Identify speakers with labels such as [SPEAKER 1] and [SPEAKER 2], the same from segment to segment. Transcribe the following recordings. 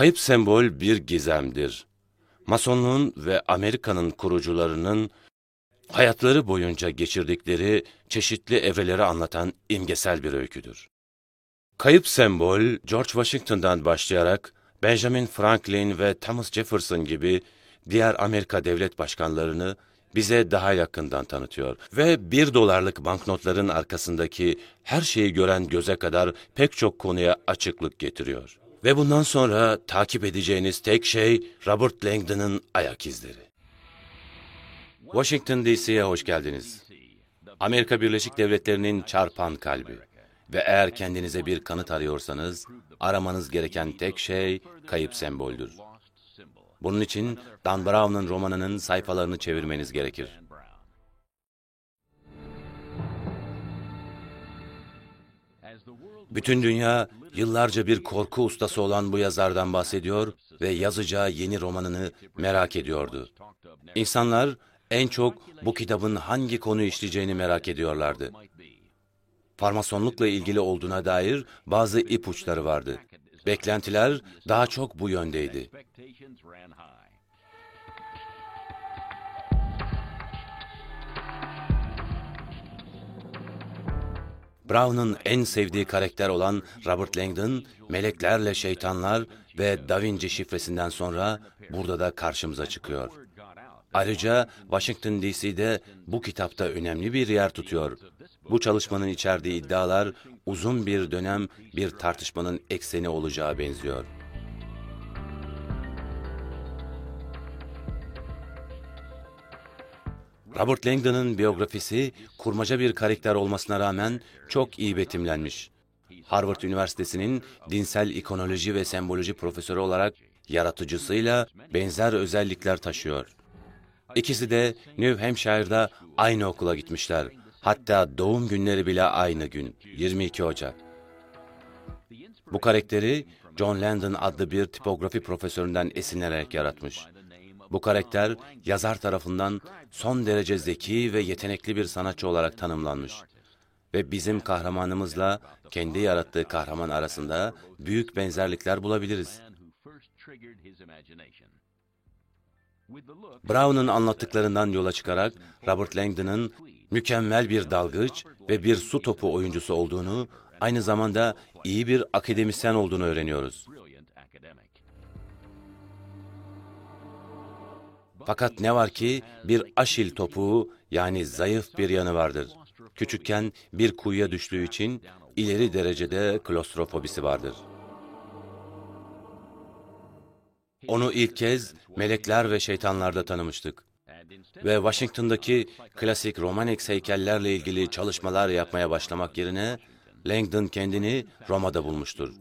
[SPEAKER 1] Kayıp sembol bir gizemdir. Masonluğun ve Amerika'nın kurucularının hayatları boyunca geçirdikleri çeşitli evreleri anlatan imgesel bir öyküdür. Kayıp sembol, George Washington'dan başlayarak Benjamin Franklin ve Thomas Jefferson gibi diğer Amerika devlet başkanlarını bize daha yakından tanıtıyor ve bir dolarlık banknotların arkasındaki her şeyi gören göze kadar pek çok konuya açıklık getiriyor. Ve bundan sonra takip edeceğiniz tek şey Robert Langdon'ın ayak izleri. Washington DC'ye hoş geldiniz. Amerika Birleşik Devletleri'nin çarpan kalbi. Ve eğer kendinize bir kanıt arıyorsanız, aramanız gereken tek şey kayıp semboldür. Bunun için Dan Brown'un romanının sayfalarını çevirmeniz gerekir. Bütün dünya yıllarca bir korku ustası olan bu yazardan bahsediyor ve yazacağı yeni romanını merak ediyordu. İnsanlar en çok bu kitabın hangi konu işleyeceğini merak ediyorlardı. Farmasonlukla ilgili olduğuna dair bazı ipuçları vardı. Beklentiler daha çok bu yöndeydi. Brown'un en sevdiği karakter olan Robert Langdon, meleklerle şeytanlar ve Da Vinci şifresinden sonra burada da karşımıza çıkıyor. Ayrıca Washington DC'de bu kitapta önemli bir yer tutuyor. Bu çalışmanın içerdiği iddialar uzun bir dönem bir tartışmanın ekseni olacağı benziyor. Robert Langdon'ın biyografisi kurmaca bir karakter olmasına rağmen çok iyi betimlenmiş. Harvard Üniversitesi'nin dinsel ikonoloji ve semboloji profesörü olarak yaratıcısıyla benzer özellikler taşıyor. İkisi de New Hampshire'da aynı okula gitmişler. Hatta doğum günleri bile aynı gün, 22 Ocak. Bu karakteri John Landon adlı bir tipografi profesöründen esinlenerek yaratmış. Bu karakter yazar tarafından son derece zeki ve yetenekli bir sanatçı olarak tanımlanmış. Ve bizim kahramanımızla kendi yarattığı kahraman arasında büyük benzerlikler bulabiliriz. Brown'un anlattıklarından yola çıkarak Robert Langdon'ın mükemmel bir dalgıç ve bir su topu oyuncusu olduğunu, aynı zamanda iyi bir akademisyen olduğunu öğreniyoruz. Fakat ne var ki bir aşil topuğu yani zayıf bir yanı vardır. Küçükken bir kuyuya düştüğü için ileri derecede klostrofobisi vardır. Onu ilk kez melekler ve şeytanlarda tanımıştık. Ve Washington'daki klasik Romanex heykellerle ilgili çalışmalar yapmaya başlamak yerine Langdon kendini Roma'da bulmuştur.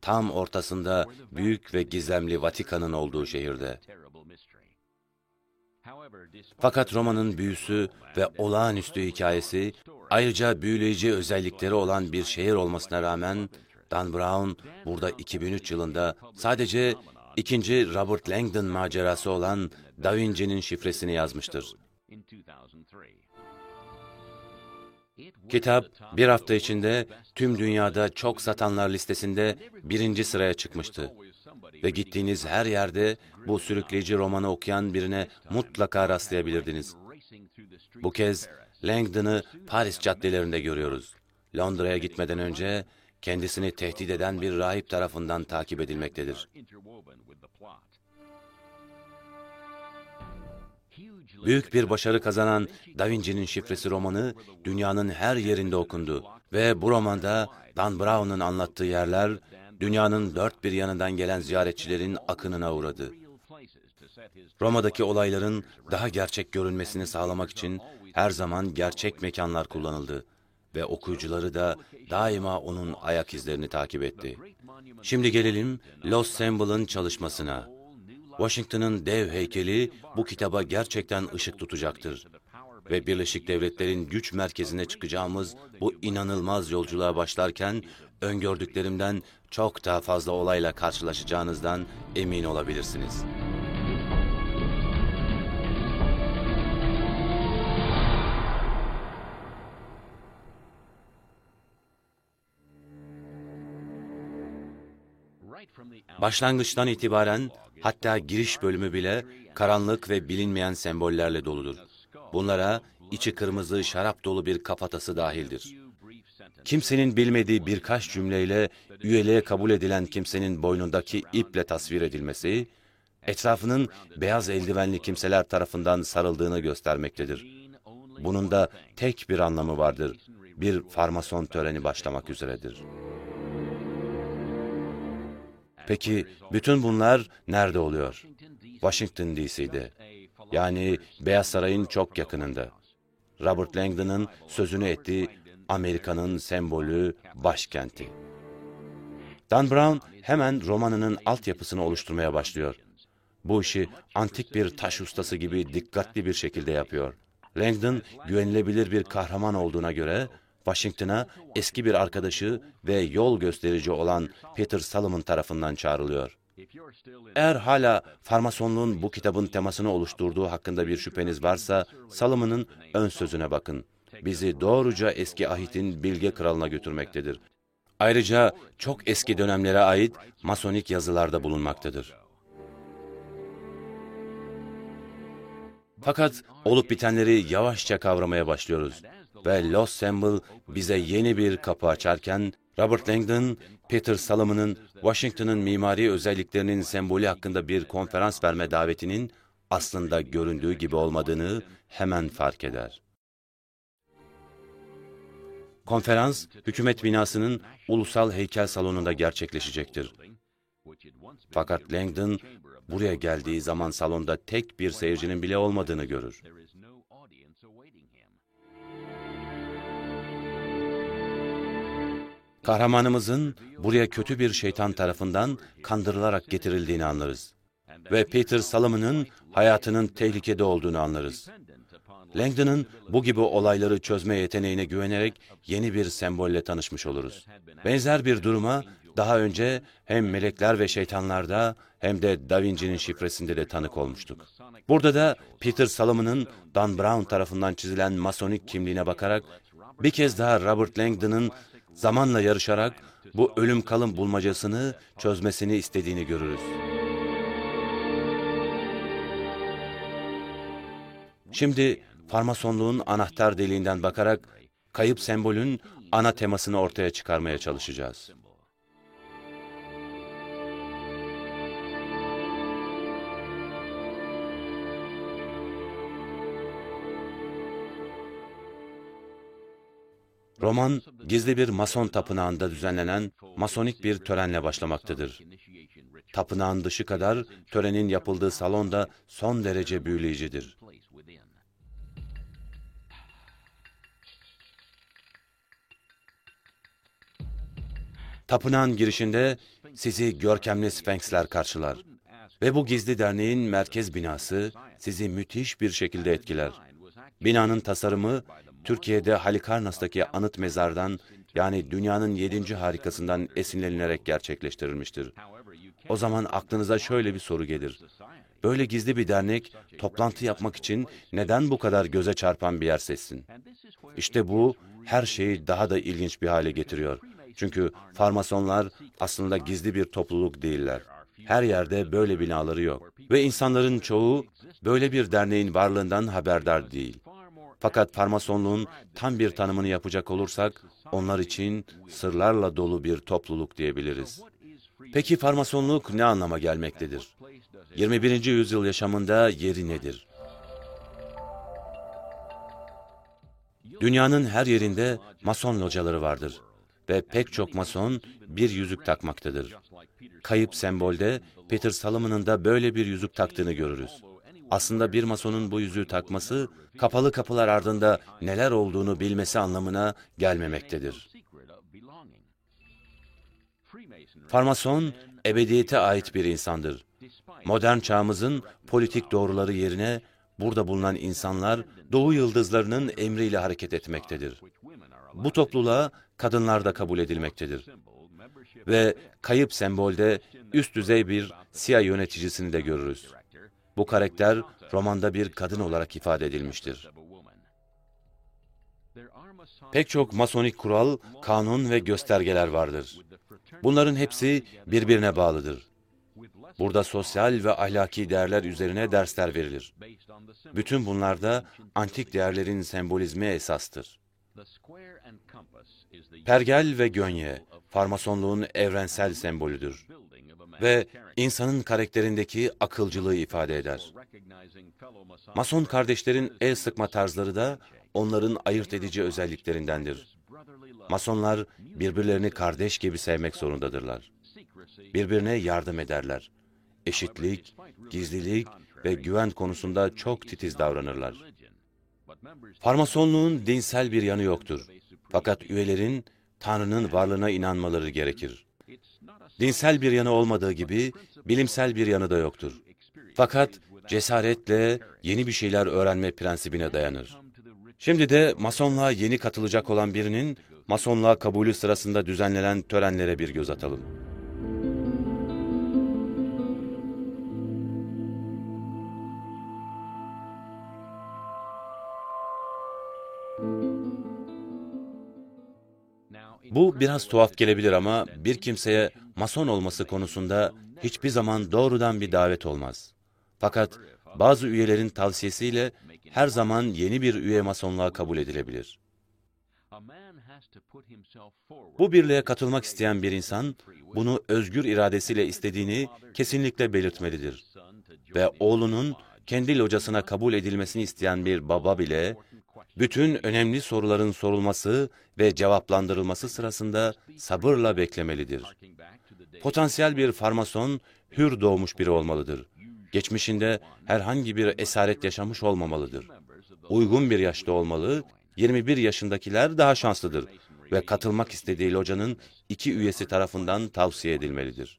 [SPEAKER 1] Tam ortasında büyük ve gizemli Vatikan'ın olduğu şehirde. Fakat Roma'nın büyüsü ve olağanüstü hikayesi, ayrıca büyüleyici özellikleri olan bir şehir olmasına rağmen, Dan Brown burada 2003 yılında sadece ikinci Robert Langdon macerası olan Da Vinci'nin şifresini yazmıştır. Kitap bir hafta içinde tüm dünyada çok satanlar listesinde birinci sıraya çıkmıştı. Ve gittiğiniz her yerde bu sürükleyici romanı okuyan birine mutlaka rastlayabilirdiniz. Bu kez Langdon'ı Paris caddelerinde görüyoruz. Londra'ya gitmeden önce kendisini tehdit eden bir rahip tarafından takip edilmektedir. Büyük bir başarı kazanan Da Vinci'nin şifresi romanı dünyanın her yerinde okundu ve bu romanda Dan Brown'un anlattığı yerler dünyanın dört bir yanından gelen ziyaretçilerin akınına uğradı. Roma'daki olayların daha gerçek görünmesini sağlamak için her zaman gerçek mekanlar kullanıldı ve okuyucuları da daima onun ayak izlerini takip etti. Şimdi gelelim Los Semble'ın çalışmasına. Washington'ın dev heykeli bu kitaba gerçekten ışık tutacaktır. Ve Birleşik Devletler'in güç merkezine çıkacağımız bu inanılmaz yolculuğa başlarken öngördüklerimden çok daha fazla olayla karşılaşacağınızdan emin olabilirsiniz. Başlangıçtan itibaren hatta giriş bölümü bile karanlık ve bilinmeyen sembollerle doludur. Bunlara içi kırmızı şarap dolu bir kafatası dahildir. Kimsenin bilmediği birkaç cümleyle üyeliğe kabul edilen kimsenin boynundaki iple tasvir edilmesi, etrafının beyaz eldivenli kimseler tarafından sarıldığını göstermektedir. Bunun da tek bir anlamı vardır. Bir farmason töreni başlamak üzeredir. Peki bütün bunlar nerede oluyor? Washington DC'de. Yani Beyaz Saray'ın çok yakınında. Robert Langdon'ın sözünü ettiği Amerika'nın sembolü, başkenti. Dan Brown hemen romanının altyapısını oluşturmaya başlıyor. Bu işi antik bir taş ustası gibi dikkatli bir şekilde yapıyor. Langdon güvenilebilir bir kahraman olduğuna göre Washington'a eski bir arkadaşı ve yol gösterici olan Peter Solomon tarafından çağrılıyor. Eğer hala farmasonluğun bu kitabın temasını oluşturduğu hakkında bir şüpheniz varsa, Salomon'un ön sözüne bakın. Bizi doğruca eski ahitin bilge kralına götürmektedir. Ayrıca çok eski dönemlere ait masonik yazılarda bulunmaktadır. Fakat olup bitenleri yavaşça kavramaya başlıyoruz. Ve Los Semble bize yeni bir kapı açarken, Robert Langdon, Peter Salomon'ın Washington'ın mimari özelliklerinin sembolü hakkında bir konferans verme davetinin aslında göründüğü gibi olmadığını hemen fark eder. Konferans, hükümet binasının ulusal heykel salonunda gerçekleşecektir. Fakat Langdon, buraya geldiği zaman salonda tek bir seyircinin bile olmadığını görür. Kahramanımızın buraya kötü bir şeytan tarafından kandırılarak getirildiğini anlarız. Ve Peter Salomon'ın hayatının tehlikede olduğunu anlarız. Langdon'ın bu gibi olayları çözme yeteneğine güvenerek yeni bir sembolle tanışmış oluruz. Benzer bir duruma daha önce hem melekler ve şeytanlarda hem de Da Vinci'nin şifresinde de tanık olmuştuk. Burada da Peter Salomon'ın Dan Brown tarafından çizilen masonik kimliğine bakarak bir kez daha Robert Langdon'ın zamanla yarışarak bu ölüm kalım bulmacasını çözmesini istediğini görürüz. Şimdi farmasonluğun anahtar deliğinden bakarak kayıp sembolün ana temasını ortaya çıkarmaya çalışacağız. Roman, gizli bir mason tapınağında düzenlenen masonik bir törenle başlamaktadır. Tapınağın dışı kadar törenin yapıldığı salon da son derece büyüleyicidir. Tapınağın girişinde sizi görkemli sfenksler karşılar. Ve bu gizli derneğin merkez binası sizi müthiş bir şekilde etkiler. Binanın tasarımı Türkiye'de Halikarnas'taki anıt mezardan yani dünyanın yedinci harikasından esinlenilerek gerçekleştirilmiştir. O zaman aklınıza şöyle bir soru gelir. Böyle gizli bir dernek toplantı yapmak için neden bu kadar göze çarpan bir yer seçsin? İşte bu her şeyi daha da ilginç bir hale getiriyor. Çünkü farmasonlar aslında gizli bir topluluk değiller. Her yerde böyle binaları yok. Ve insanların çoğu böyle bir derneğin varlığından haberdar değil. Fakat farmasonluğun tam bir tanımını yapacak olursak, onlar için sırlarla dolu bir topluluk diyebiliriz. Peki farmasonluk ne anlama gelmektedir? 21. yüzyıl yaşamında yeri nedir? Dünyanın her yerinde mason locaları vardır ve pek çok mason bir yüzük takmaktadır. Kayıp sembolde Peter Salomon'un da böyle bir yüzük taktığını görürüz. Aslında bir masonun bu yüzüğü takması, kapalı kapılar ardında neler olduğunu bilmesi anlamına gelmemektedir. Farmason, ebediyete ait bir insandır. Modern çağımızın politik doğruları yerine burada bulunan insanlar doğu yıldızlarının emriyle hareket etmektedir. Bu topluluğa kadınlar da kabul edilmektedir. Ve kayıp sembolde üst düzey bir siyah yöneticisini de görürüz. Bu karakter romanda bir kadın olarak ifade edilmiştir. Pek çok masonik kural, kanun ve göstergeler vardır. Bunların hepsi birbirine bağlıdır. Burada sosyal ve ahlaki değerler üzerine dersler verilir. Bütün bunlarda antik değerlerin sembolizmi esastır. Pergel ve gönye, farmasonluğun evrensel sembolüdür ve insanın karakterindeki akılcılığı ifade eder. Mason kardeşlerin el sıkma tarzları da onların ayırt edici özelliklerindendir. Masonlar birbirlerini kardeş gibi sevmek zorundadırlar. Birbirine yardım ederler. Eşitlik, gizlilik ve güven konusunda çok titiz davranırlar. Farmasonluğun dinsel bir yanı yoktur. Fakat üyelerin Tanrı'nın varlığına inanmaları gerekir. Dinsel bir yanı olmadığı gibi bilimsel bir yanı da yoktur. Fakat cesaretle yeni bir şeyler öğrenme prensibine dayanır. Şimdi de Masonluğa yeni katılacak olan birinin Masonluğa kabulü sırasında düzenlenen törenlere bir göz atalım. Bu biraz tuhaf gelebilir ama bir kimseye mason olması konusunda hiçbir zaman doğrudan bir davet olmaz. Fakat bazı üyelerin tavsiyesiyle her zaman yeni bir üye masonluğa kabul edilebilir. Bu birliğe katılmak isteyen bir insan, bunu özgür iradesiyle istediğini kesinlikle belirtmelidir. Ve oğlunun kendi locasına kabul edilmesini isteyen bir baba bile, bütün önemli soruların sorulması ve cevaplandırılması sırasında sabırla beklemelidir. Potansiyel bir farmason, hür doğmuş biri olmalıdır. Geçmişinde herhangi bir esaret yaşamış olmamalıdır. Uygun bir yaşta olmalı, 21 yaşındakiler daha şanslıdır ve katılmak istediği locanın iki üyesi tarafından tavsiye edilmelidir.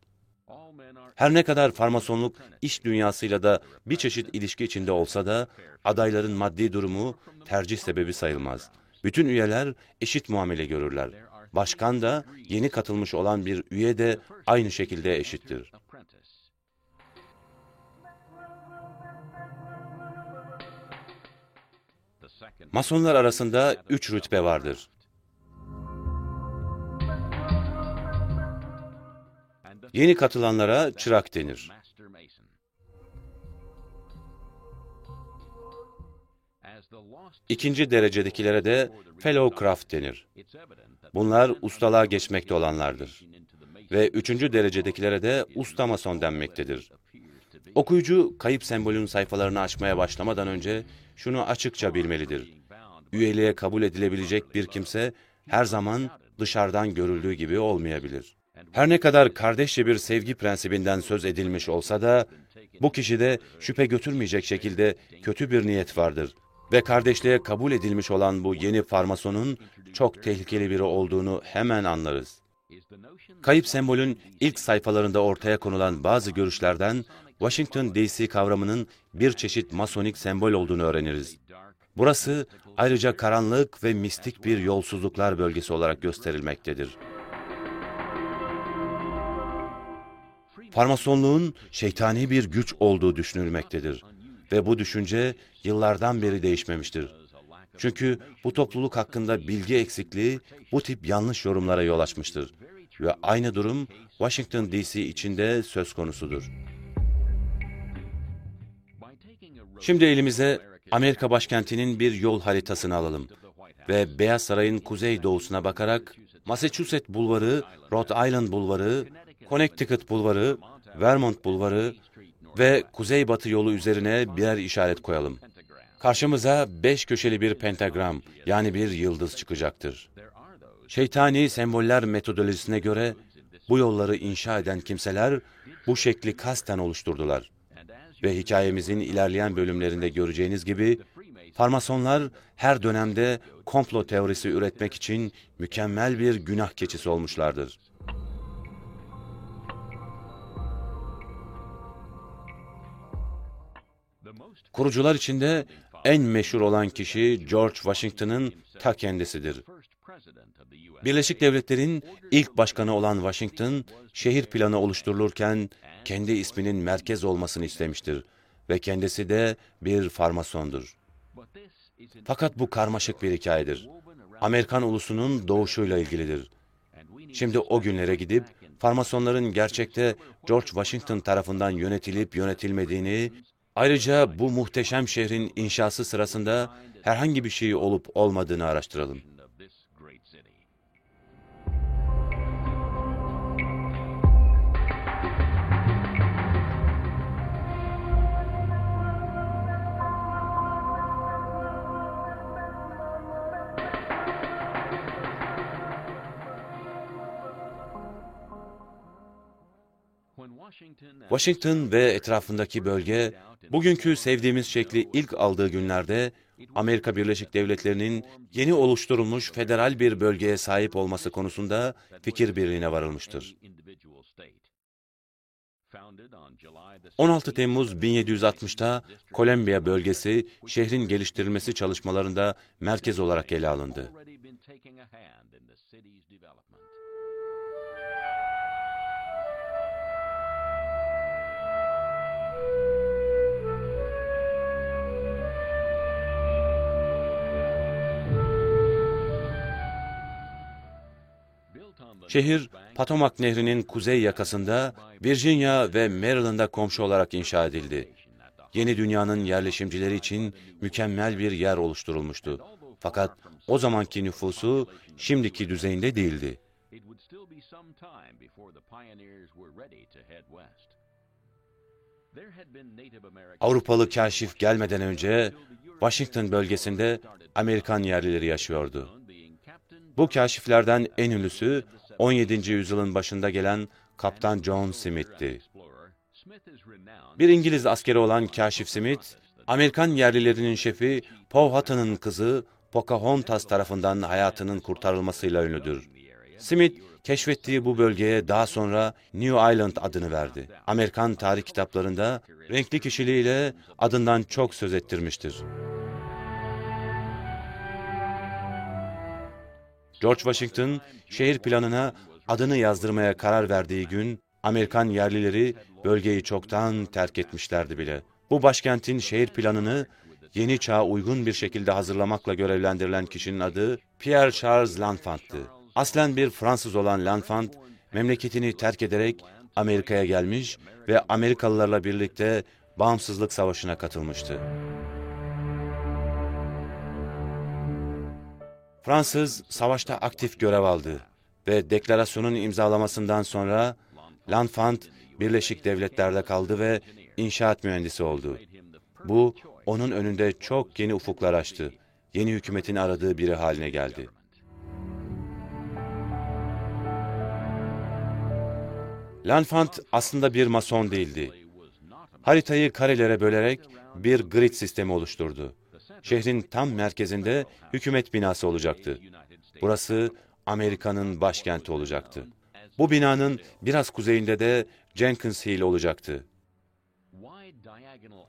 [SPEAKER 1] Her ne kadar farmasonluk iş dünyasıyla da bir çeşit ilişki içinde olsa da adayların maddi durumu tercih sebebi sayılmaz. Bütün üyeler eşit muamele görürler. Başkan da yeni katılmış olan bir üye de aynı şekilde eşittir. Masonlar arasında üç rütbe vardır. Yeni katılanlara çırak denir. İkinci derecedekilere de fellow craft denir. Bunlar ustalığa geçmekte olanlardır. Ve üçüncü derecedekilere de usta mason denmektedir. Okuyucu kayıp sembolün sayfalarını açmaya başlamadan önce şunu açıkça bilmelidir. Üyeliğe kabul edilebilecek bir kimse her zaman dışarıdan görüldüğü gibi olmayabilir. Her ne kadar kardeşçe bir sevgi prensibinden söz edilmiş olsa da, bu kişide şüphe götürmeyecek şekilde kötü bir niyet vardır ve kardeşliğe kabul edilmiş olan bu yeni farmasonun çok tehlikeli biri olduğunu hemen anlarız. Kayıp sembolün ilk sayfalarında ortaya konulan bazı görüşlerden Washington DC kavramının bir çeşit masonik sembol olduğunu öğreniriz. Burası ayrıca karanlık ve mistik bir yolsuzluklar bölgesi olarak gösterilmektedir. Farmasonluğun şeytani bir güç olduğu düşünülmektedir ve bu düşünce yıllardan beri değişmemiştir. Çünkü bu topluluk hakkında bilgi eksikliği bu tip yanlış yorumlara yol açmıştır ve aynı durum Washington DC içinde söz konusudur. Şimdi elimize Amerika başkentinin bir yol haritasını alalım ve Beyaz Saray'ın kuzey doğusuna bakarak Massachusetts Bulvarı, Rhode Island Bulvarı, Connecticut Bulvarı, Vermont Bulvarı ve kuzeybatı yolu üzerine birer işaret koyalım. Karşımıza beş köşeli bir pentagram yani bir yıldız çıkacaktır. Şeytani semboller metodolojisine göre bu yolları inşa eden kimseler bu şekli kasten oluşturdular. Ve hikayemizin ilerleyen bölümlerinde göreceğiniz gibi farmasonlar her dönemde komplo teorisi üretmek için mükemmel bir günah keçisi olmuşlardır. Kurucular içinde en meşhur olan kişi George Washington'ın ta kendisidir. Birleşik Devletler'in ilk başkanı olan Washington, şehir planı oluşturulurken kendi isminin merkez olmasını istemiştir ve kendisi de bir farmasondur. Fakat bu karmaşık bir hikayedir. Amerikan ulusunun doğuşuyla ilgilidir. Şimdi o günlere gidip farmasonların gerçekte George Washington tarafından yönetilip yönetilmediğini, ayrıca bu muhteşem şehrin inşası sırasında herhangi bir şey olup olmadığını araştıralım. Washington ve etrafındaki bölge, bugünkü sevdiğimiz şekli ilk aldığı günlerde, Amerika Birleşik Devletleri'nin yeni oluşturulmuş federal bir bölgeye sahip olması konusunda fikir birliğine varılmıştır. 16 Temmuz 1760'ta Kolombiya bölgesi şehrin geliştirilmesi çalışmalarında merkez olarak ele alındı. Şehir, Potomac Nehri'nin kuzey yakasında, Virginia ve Maryland'a komşu olarak inşa edildi. Yeni dünyanın yerleşimcileri için mükemmel bir yer oluşturulmuştu. Fakat o zamanki nüfusu şimdiki düzeyinde değildi. Avrupalı kaşif gelmeden önce Washington bölgesinde Amerikan yerlileri yaşıyordu. Bu kaşiflerden en ünlüsü 17. yüzyılın başında gelen Kaptan John Smith'ti. Bir İngiliz askeri olan Kaşif Smith, Amerikan yerlilerinin şefi Powhatan'ın kızı Pocahontas tarafından hayatının kurtarılmasıyla ünlüdür. Smith, keşfettiği bu bölgeye daha sonra New Island adını verdi. Amerikan tarih kitaplarında renkli kişiliğiyle adından çok söz ettirmiştir. George Washington, şehir planına adını yazdırmaya karar verdiği gün, Amerikan yerlileri bölgeyi çoktan terk etmişlerdi bile. Bu başkentin şehir planını yeni çağa uygun bir şekilde hazırlamakla görevlendirilen kişinin adı Pierre Charles L'Enfant'tı. Aslen bir Fransız olan L'Enfant, memleketini terk ederek Amerika'ya gelmiş ve Amerikalılarla birlikte bağımsızlık savaşına katılmıştı. Fransız savaşta aktif görev aldı ve deklarasyonun imzalamasından sonra L'Enfant Birleşik Devletler'de kaldı ve inşaat mühendisi oldu. Bu onun önünde çok yeni ufuklar açtı. Yeni hükümetin aradığı biri haline geldi. L'Enfant aslında bir mason değildi. Haritayı karelere bölerek bir grid sistemi oluşturdu. Şehrin tam merkezinde hükümet binası olacaktı. Burası Amerika'nın başkenti olacaktı. Bu binanın biraz kuzeyinde de Jenkins Hill olacaktı.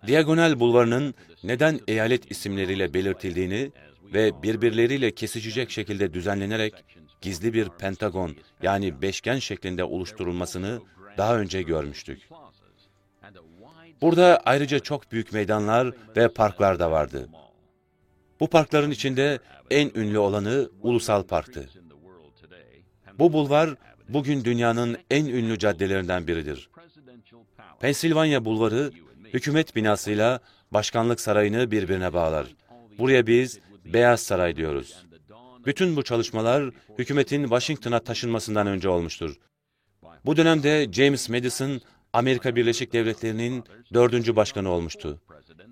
[SPEAKER 1] Diagonal bulvarının neden eyalet isimleriyle belirtildiğini ve birbirleriyle kesişecek şekilde düzenlenerek gizli bir pentagon yani beşgen şeklinde oluşturulmasını daha önce görmüştük. Burada ayrıca çok büyük meydanlar ve parklar da vardı. Bu parkların içinde en ünlü olanı Ulusal Park'tı. Bu bulvar bugün dünyanın en ünlü caddelerinden biridir. Pensilvanya Bulvarı, hükümet binasıyla başkanlık sarayını birbirine bağlar. Buraya biz Beyaz Saray diyoruz. Bütün bu çalışmalar hükümetin Washington'a taşınmasından önce olmuştur. Bu dönemde James Madison, Amerika Birleşik Devletleri'nin dördüncü başkanı olmuştu.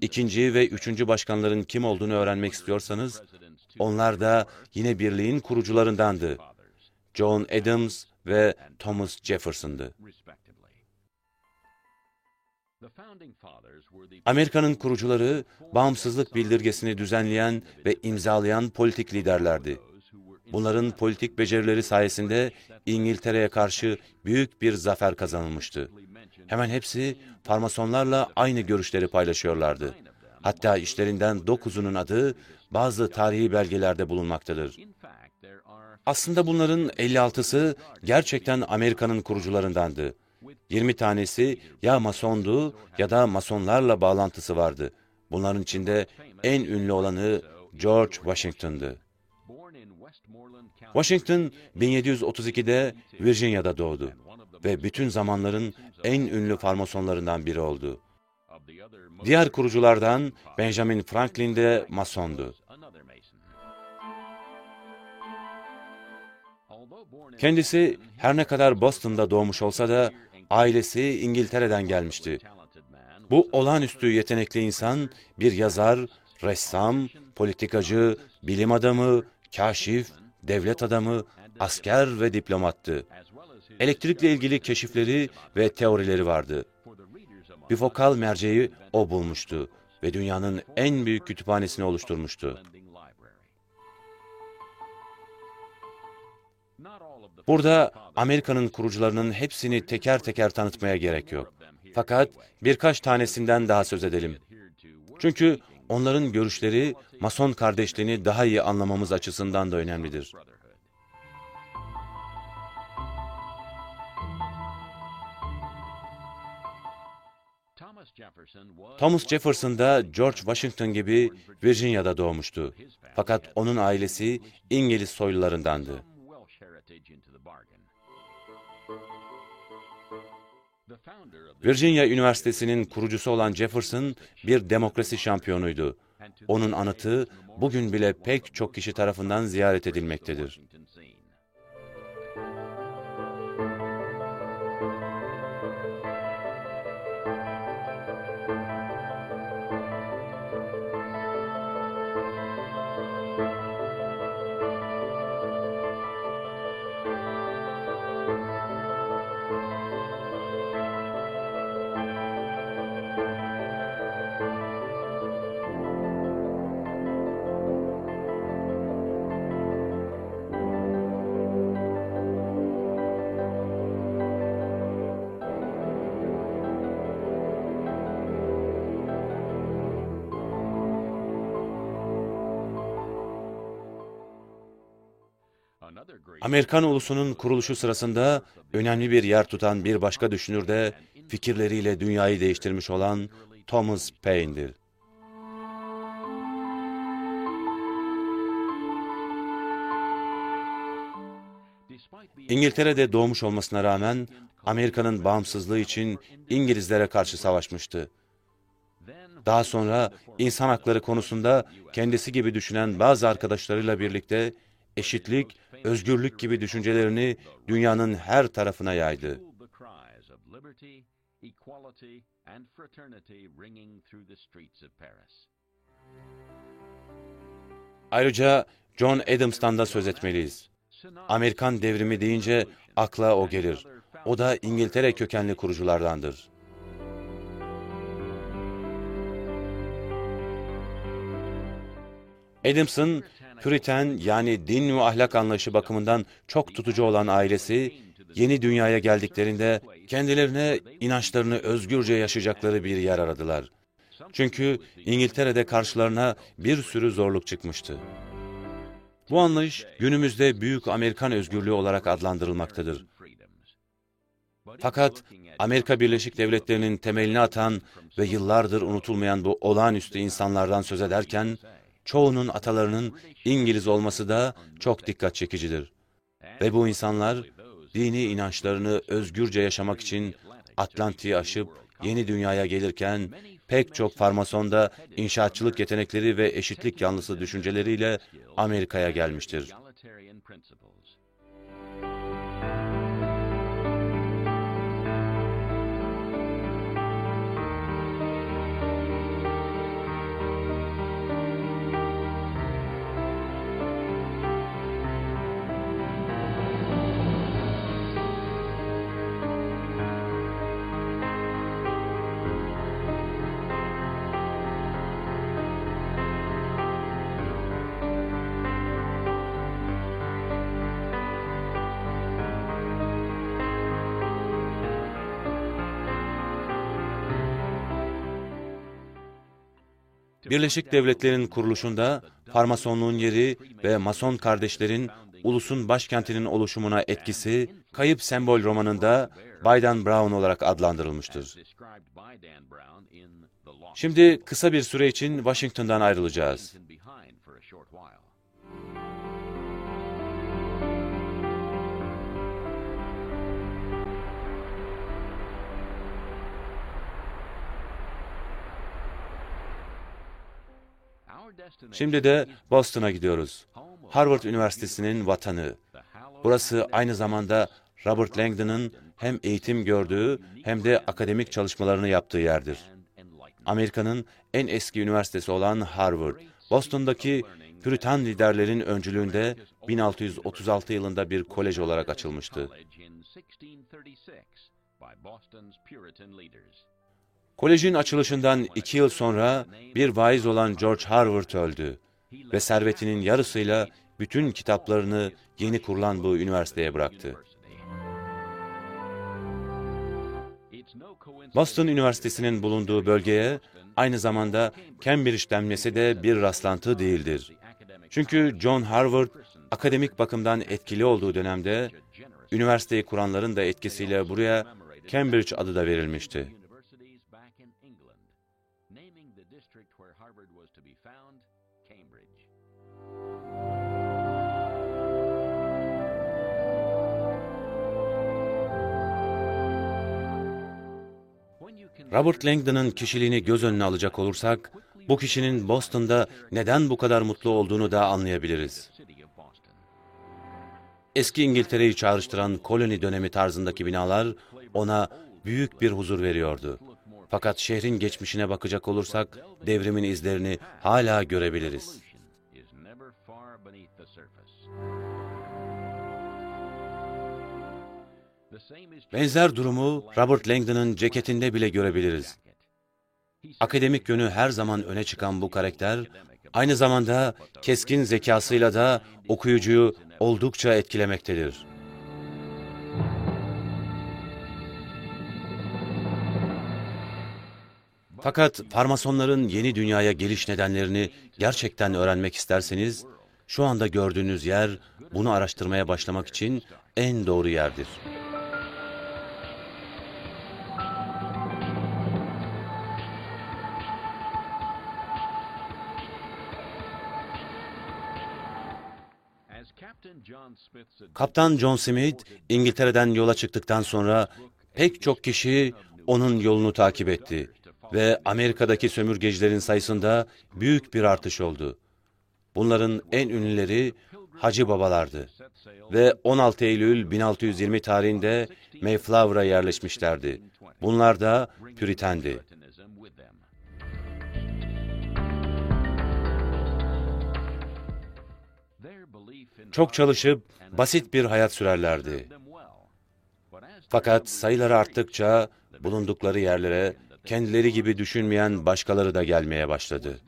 [SPEAKER 1] İkinci ve üçüncü başkanların kim olduğunu öğrenmek istiyorsanız, onlar da yine birliğin kurucularındandı. John Adams ve Thomas Jefferson'dı. Amerika'nın kurucuları, bağımsızlık bildirgesini düzenleyen ve imzalayan politik liderlerdi. Bunların politik becerileri sayesinde İngiltere'ye karşı büyük bir zafer kazanılmıştı. Hemen hepsi farmasonlarla aynı görüşleri paylaşıyorlardı. Hatta işlerinden dokuzunun adı bazı tarihi belgelerde bulunmaktadır. Aslında bunların 56'sı gerçekten Amerika'nın kurucularındandı. 20 tanesi ya masondu ya da masonlarla bağlantısı vardı. Bunların içinde en ünlü olanı George Washington'dı. Washington 1732'de Virginia'da doğdu ve bütün zamanların en ünlü farmasonlarından biri oldu. Diğer kuruculardan Benjamin Franklin de masondu. Kendisi her ne kadar Boston'da doğmuş olsa da ailesi İngiltere'den gelmişti. Bu olağanüstü yetenekli insan bir yazar, ressam, politikacı, bilim adamı, kaşif, devlet adamı, asker ve diplomattı. Elektrikle ilgili keşifleri ve teorileri vardı. Bifokal merceği o bulmuştu ve dünyanın en büyük kütüphanesini oluşturmuştu. Burada Amerika'nın kurucularının hepsini teker teker tanıtmaya gerek yok. Fakat birkaç tanesinden daha söz edelim. Çünkü onların görüşleri Mason kardeşliğini daha iyi anlamamız açısından da önemlidir. Thomas Jefferson da George Washington gibi Virginia'da doğmuştu. Fakat onun ailesi İngiliz soylularındandı. Virginia Üniversitesi'nin kurucusu olan Jefferson bir demokrasi şampiyonuydu. Onun anıtı bugün bile pek çok kişi tarafından ziyaret edilmektedir. Amerikan ulusunun kuruluşu sırasında önemli bir yer tutan bir başka düşünür de fikirleriyle dünyayı değiştirmiş olan Thomas Paine'dir. İngiltere'de doğmuş olmasına rağmen Amerika'nın bağımsızlığı için İngilizlere karşı savaşmıştı. Daha sonra insan hakları konusunda kendisi gibi düşünen bazı arkadaşlarıyla birlikte eşitlik, özgürlük gibi düşüncelerini dünyanın her tarafına yaydı. Ayrıca John Adams'tan da söz etmeliyiz. Amerikan devrimi deyince akla o gelir. O da İngiltere kökenli kuruculardandır. Adams'ın Püriten yani din ve ahlak anlayışı bakımından çok tutucu olan ailesi, yeni dünyaya geldiklerinde kendilerine inançlarını özgürce yaşayacakları bir yer aradılar. Çünkü İngiltere'de karşılarına bir sürü zorluk çıkmıştı. Bu anlayış günümüzde büyük Amerikan özgürlüğü olarak adlandırılmaktadır. Fakat Amerika Birleşik Devletleri'nin temelini atan ve yıllardır unutulmayan bu olağanüstü insanlardan söz ederken, çoğunun atalarının İngiliz olması da çok dikkat çekicidir. Ve bu insanlar dini inançlarını özgürce yaşamak için Atlantik'i aşıp yeni dünyaya gelirken pek çok farmasonda inşaatçılık yetenekleri ve eşitlik yanlısı düşünceleriyle Amerika'ya gelmiştir. Birleşik Devletler'in kuruluşunda farmasonluğun yeri ve mason kardeşlerin ulusun başkentinin oluşumuna etkisi, Kayıp Sembol romanında Baydan Brown olarak adlandırılmıştır. Şimdi kısa bir süre için Washington'dan ayrılacağız. Şimdi de Boston'a gidiyoruz. Harvard Üniversitesi'nin vatanı. Burası aynı zamanda Robert Langdon'ın hem eğitim gördüğü hem de akademik çalışmalarını yaptığı yerdir. Amerika'nın en eski üniversitesi olan Harvard, Boston'daki Püritan liderlerin öncülüğünde 1636 yılında bir kolej olarak açılmıştı. Kolejin açılışından iki yıl sonra bir vaiz olan George Harvard öldü ve servetinin yarısıyla bütün kitaplarını yeni kurulan bu üniversiteye bıraktı. Boston Üniversitesi'nin bulunduğu bölgeye aynı zamanda Cambridge denmesi de bir rastlantı değildir. Çünkü John Harvard akademik bakımdan etkili olduğu dönemde üniversiteyi kuranların da etkisiyle buraya Cambridge adı da verilmişti. Robert Langdon'ın kişiliğini göz önüne alacak olursak, bu kişinin Boston'da neden bu kadar mutlu olduğunu da anlayabiliriz. Eski İngiltere'yi çağrıştıran koloni dönemi tarzındaki binalar ona büyük bir huzur veriyordu. Fakat şehrin geçmişine bakacak olursak devrimin izlerini hala görebiliriz. Benzer durumu Robert Langdon'ın ceketinde bile görebiliriz. Akademik yönü her zaman öne çıkan bu karakter, aynı zamanda keskin zekasıyla da okuyucuyu oldukça etkilemektedir. Fakat farmasonların yeni dünyaya geliş nedenlerini gerçekten öğrenmek isterseniz, şu anda gördüğünüz yer bunu araştırmaya başlamak için en doğru yerdir. Kaptan John Smith, İngiltere'den yola çıktıktan sonra pek çok kişi onun yolunu takip etti ve Amerika'daki sömürgecilerin sayısında büyük bir artış oldu. Bunların en ünlüleri Hacı Babalardı ve 16 Eylül 1620 tarihinde Mayflower'a yerleşmişlerdi. Bunlar da Püritendi. Çok çalışıp basit bir hayat sürerlerdi. Fakat sayıları arttıkça bulundukları yerlere kendileri gibi düşünmeyen başkaları da gelmeye başladı.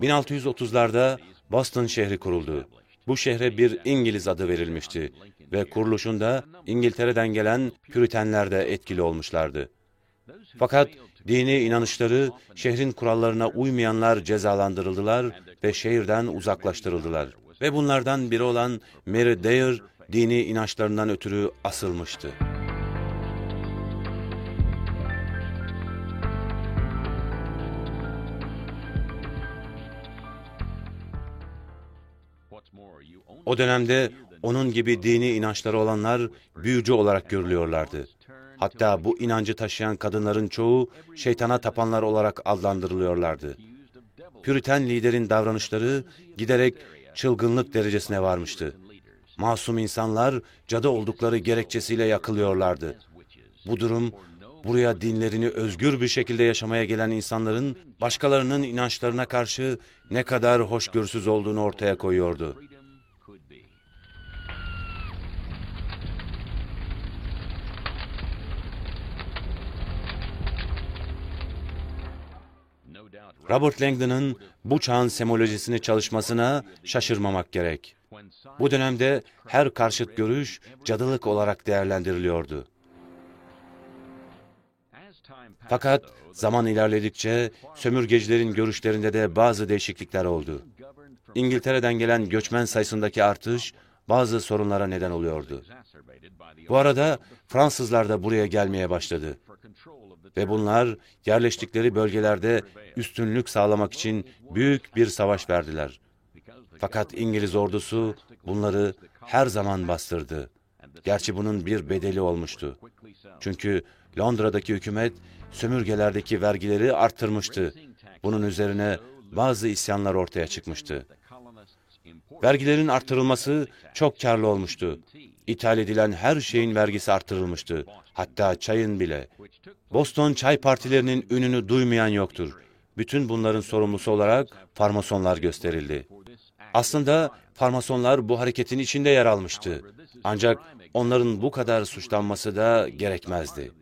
[SPEAKER 1] ...1630'larda Boston şehri kuruldu. Bu şehre bir İngiliz adı verilmişti ve kuruluşunda İngiltere'den gelen Püritenler de etkili olmuşlardı. Fakat dini inanışları, şehrin kurallarına uymayanlar cezalandırıldılar ve şehirden uzaklaştırıldılar. Ve bunlardan biri olan Mary Dare, dini inançlarından ötürü asılmıştı. O dönemde onun gibi dini inançları olanlar büyücü olarak görülüyorlardı. Hatta bu inancı taşıyan kadınların çoğu şeytana tapanlar olarak adlandırılıyorlardı. Püriten liderin davranışları giderek çılgınlık derecesine varmıştı. Masum insanlar cadı oldukları gerekçesiyle yakılıyorlardı. Bu durum buraya dinlerini özgür bir şekilde yaşamaya gelen insanların başkalarının inançlarına karşı ne kadar hoşgörüsüz olduğunu ortaya koyuyordu. Robert Langdon'ın bu çağın semolojisini çalışmasına şaşırmamak gerek. Bu dönemde her karşıt görüş cadılık olarak değerlendiriliyordu. Fakat zaman ilerledikçe sömürgecilerin görüşlerinde de bazı değişiklikler oldu. İngiltere'den gelen göçmen sayısındaki artış bazı sorunlara neden oluyordu. Bu arada Fransızlar da buraya gelmeye başladı. Ve bunlar yerleştikleri bölgelerde üstünlük sağlamak için büyük bir savaş verdiler. Fakat İngiliz ordusu bunları her zaman bastırdı. Gerçi bunun bir bedeli olmuştu. Çünkü Londra'daki hükümet sömürgelerdeki vergileri arttırmıştı. Bunun üzerine bazı isyanlar ortaya çıkmıştı. Vergilerin arttırılması çok karlı olmuştu. İthal edilen her şeyin vergisi arttırılmıştı. Hatta çayın bile. Boston çay partilerinin ününü duymayan yoktur. Bütün bunların sorumlusu olarak farmasonlar gösterildi. Aslında farmasonlar bu hareketin içinde yer almıştı. Ancak onların bu kadar suçlanması da gerekmezdi.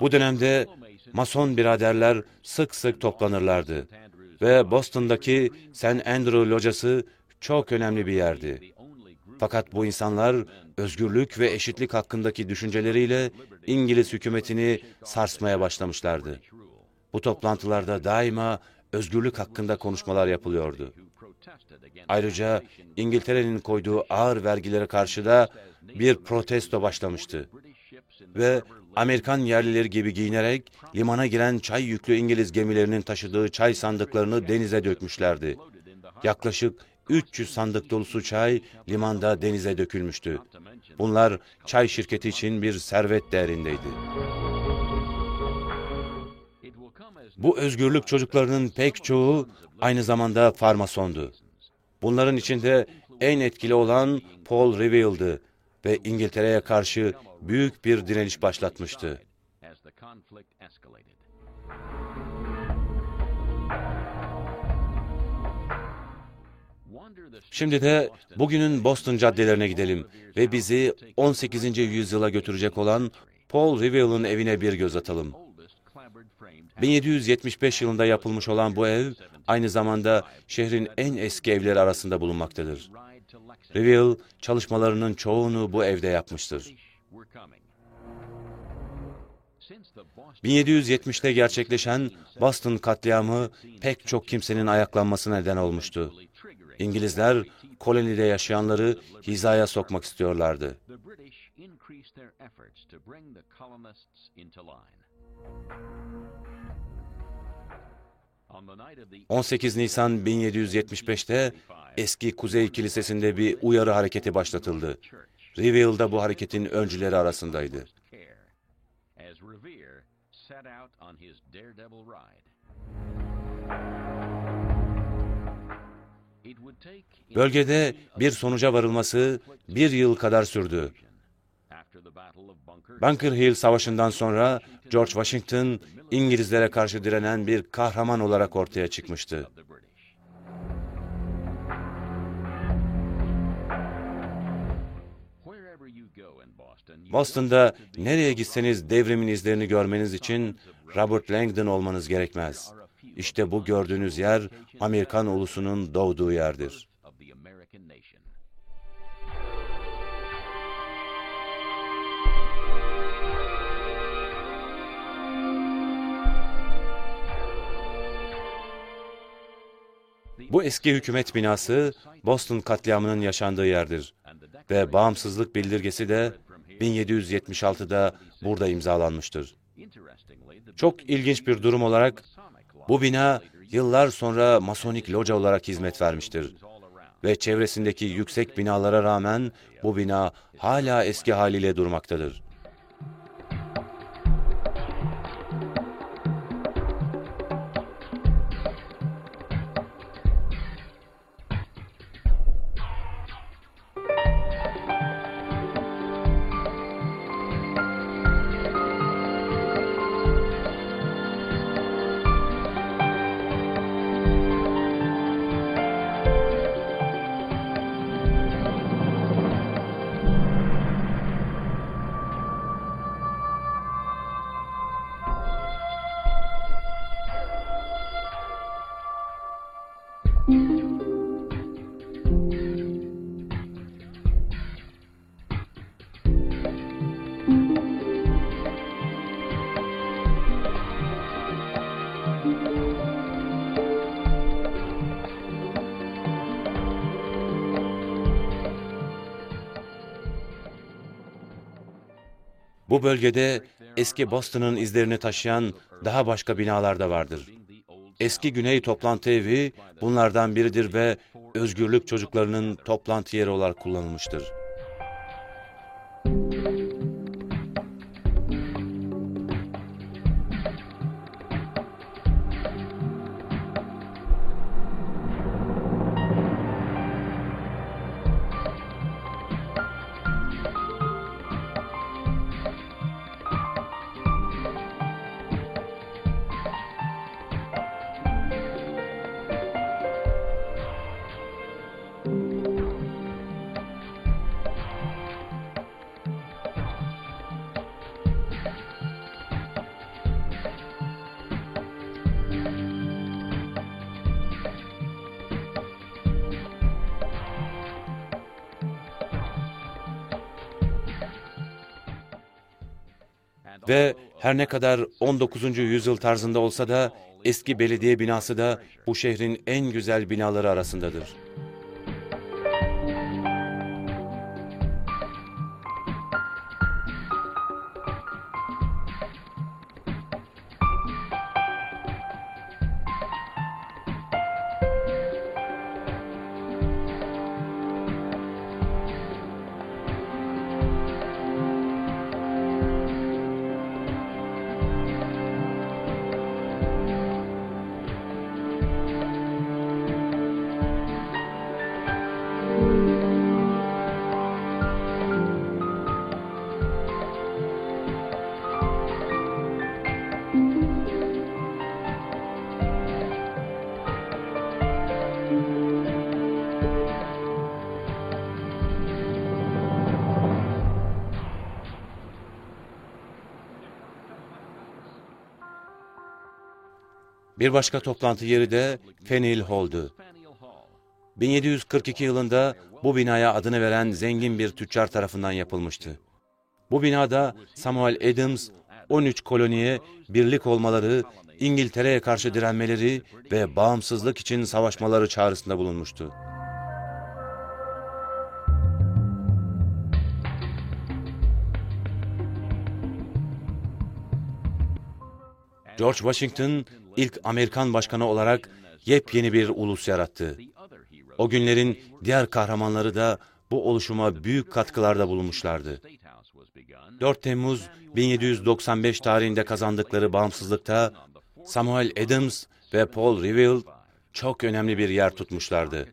[SPEAKER 1] Bu dönemde Mason biraderler sık sık toplanırlardı ve Boston'daki St. Andrew locası çok önemli bir yerdi. Fakat bu insanlar özgürlük ve eşitlik hakkındaki düşünceleriyle İngiliz hükümetini sarsmaya başlamışlardı. Bu toplantılarda daima özgürlük hakkında konuşmalar yapılıyordu. Ayrıca İngiltere'nin koyduğu ağır vergilere karşı da bir protesto başlamıştı. Ve Amerikan yerlileri gibi giyinerek limana giren çay yüklü İngiliz gemilerinin taşıdığı çay sandıklarını denize dökmüşlerdi. Yaklaşık 300 sandık dolusu çay limanda denize dökülmüştü. Bunlar çay şirketi için bir servet değerindeydi. Bu özgürlük çocuklarının pek çoğu aynı zamanda farmasondu. Bunların içinde en etkili olan Paul Reville'dı ve İngiltere'ye karşı büyük bir direniş başlatmıştı. Şimdi de bugünün Boston caddelerine gidelim ve bizi 18. yüzyıla götürecek olan Paul Reville'ın evine bir göz atalım. 1775 yılında yapılmış olan bu ev, aynı zamanda şehrin en eski evleri arasında bulunmaktadır. Reville, çalışmalarının çoğunu bu evde yapmıştır. 1770'te gerçekleşen Boston katliamı pek çok kimsenin ayaklanmasına neden olmuştu. İngilizler kolonide yaşayanları hizaya sokmak istiyorlardı. 18 Nisan 1775'te eski Kuzey Kilisesi'nde bir uyarı hareketi başlatıldı. Reville da bu hareketin öncüleri arasındaydı. Bölgede bir sonuca varılması bir yıl kadar sürdü. Bunker Hill Savaşı'ndan sonra George Washington İngilizlere karşı direnen bir kahraman olarak ortaya çıkmıştı. Boston'da nereye gitseniz devrimin izlerini görmeniz için Robert Langdon olmanız gerekmez. İşte bu gördüğünüz yer Amerikan ulusunun doğduğu yerdir. Bu eski hükümet binası Boston katliamının yaşandığı yerdir ve bağımsızlık bildirgesi de 1776'da burada imzalanmıştır. Çok ilginç bir durum olarak bu bina yıllar sonra Masonik loca olarak hizmet vermiştir. Ve çevresindeki yüksek binalara rağmen bu bina hala eski haliyle durmaktadır. Bölgede eski Boston'ın izlerini taşıyan daha başka binalar da vardır. eski Güney Toplantı Evi bunlardan biridir ve özgürlük çocuklarının toplantı yeri olarak kullanılmıştır. Her ne kadar 19. yüzyıl tarzında olsa da eski belediye binası da bu şehrin en güzel binaları arasındadır. Bir başka toplantı yeri de Faneuil Hall'du. 1742 yılında bu binaya adını veren zengin bir tüccar tarafından yapılmıştı. Bu binada Samuel Adams 13 koloniye birlik olmaları, İngiltere'ye karşı direnmeleri ve bağımsızlık için savaşmaları çağrısında bulunmuştu. George Washington ilk Amerikan başkanı olarak yepyeni bir ulus yarattı. O günlerin diğer kahramanları da bu oluşuma büyük katkılarda bulunmuşlardı. 4 Temmuz 1795 tarihinde kazandıkları bağımsızlıkta Samuel Adams ve Paul Revere çok önemli bir yer tutmuşlardı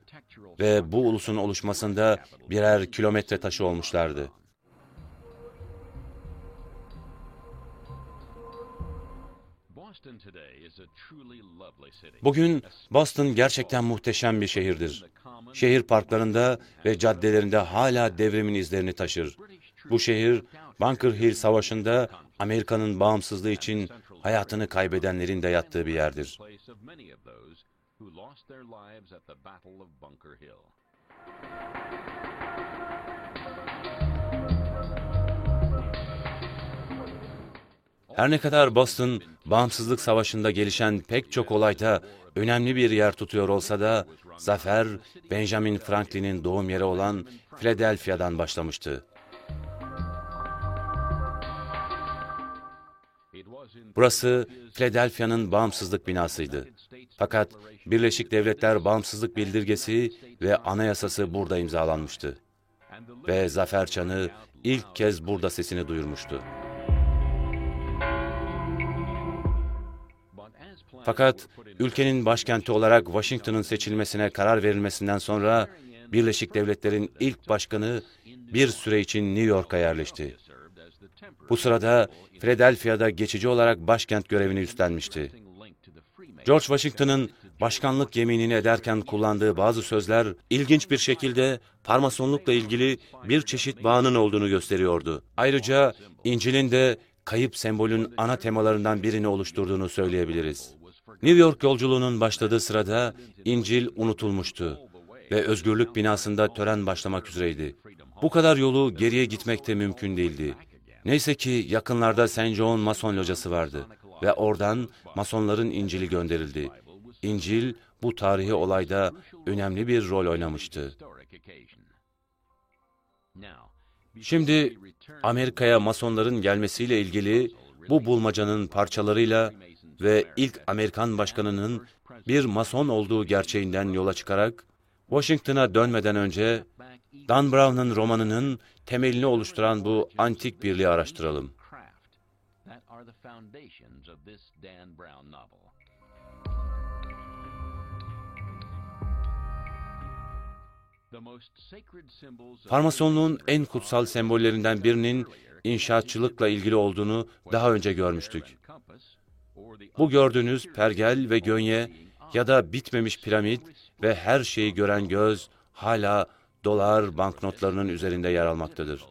[SPEAKER 1] ve bu ulusun oluşmasında birer kilometre taşı olmuşlardı. Bugün Boston gerçekten muhteşem bir şehirdir. Şehir parklarında ve caddelerinde hala devrimin izlerini taşır. Bu şehir, Bunker Hill Savaşı'nda Amerika'nın bağımsızlığı için hayatını kaybedenlerin de yattığı bir yerdir. Her ne kadar Boston, bağımsızlık savaşında gelişen pek çok olayda önemli bir yer tutuyor olsa da, zafer Benjamin Franklin'in doğum yeri olan Philadelphia'dan başlamıştı. Burası Philadelphia'nın bağımsızlık binasıydı. Fakat Birleşik Devletler Bağımsızlık Bildirgesi ve Anayasası burada imzalanmıştı. Ve Zafer Çanı ilk kez burada sesini duyurmuştu. Fakat ülkenin başkenti olarak Washington'ın seçilmesine karar verilmesinden sonra Birleşik Devletler'in ilk başkanı bir süre için New York'a yerleşti. Bu sırada Philadelphia'da geçici olarak başkent görevini üstlenmişti. George Washington'ın başkanlık yeminini ederken kullandığı bazı sözler ilginç bir şekilde parmasonlukla ilgili bir çeşit bağının olduğunu gösteriyordu. Ayrıca İncil'in de kayıp sembolün ana temalarından birini oluşturduğunu söyleyebiliriz. New York yolculuğunun başladığı sırada İncil unutulmuştu ve özgürlük binasında tören başlamak üzereydi. Bu kadar yolu geriye gitmek de mümkün değildi. Neyse ki yakınlarda St. John Mason locası vardı ve oradan Masonların İncil'i gönderildi. İncil bu tarihi olayda önemli bir rol oynamıştı. Şimdi Amerika'ya Masonların gelmesiyle ilgili bu bulmacanın parçalarıyla ve ilk Amerikan başkanının bir mason olduğu gerçeğinden yola çıkarak Washington'a dönmeden önce Dan Brown'un romanının temelini oluşturan bu antik birliği araştıralım. Farmasonluğun en kutsal sembollerinden birinin inşaatçılıkla ilgili olduğunu daha önce görmüştük. Bu gördüğünüz pergel ve gönye ya da bitmemiş piramit ve her şeyi gören göz hala dolar banknotlarının üzerinde yer almaktadır.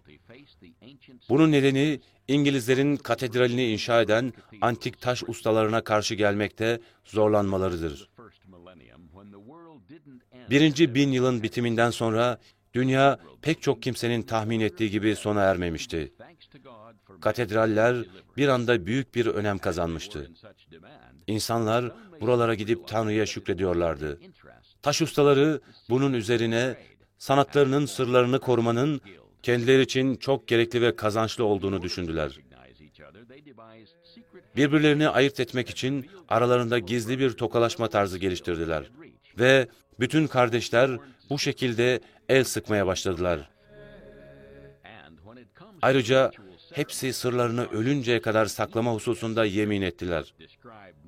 [SPEAKER 1] Bunun nedeni İngilizlerin katedralini inşa eden antik taş ustalarına karşı gelmekte zorlanmalarıdır. Birinci bin yılın bitiminden sonra dünya pek çok kimsenin tahmin ettiği gibi sona ermemişti. Katedraller bir anda büyük bir önem kazanmıştı. İnsanlar buralara gidip Tanrı'ya şükrediyorlardı. Taş ustaları bunun üzerine sanatlarının sırlarını korumanın kendileri için çok gerekli ve kazançlı olduğunu düşündüler. Birbirlerini ayırt etmek için aralarında gizli bir tokalaşma tarzı geliştirdiler. Ve bütün kardeşler bu şekilde el sıkmaya başladılar. Ayrıca hepsi sırlarını ölünceye kadar saklama hususunda yemin ettiler.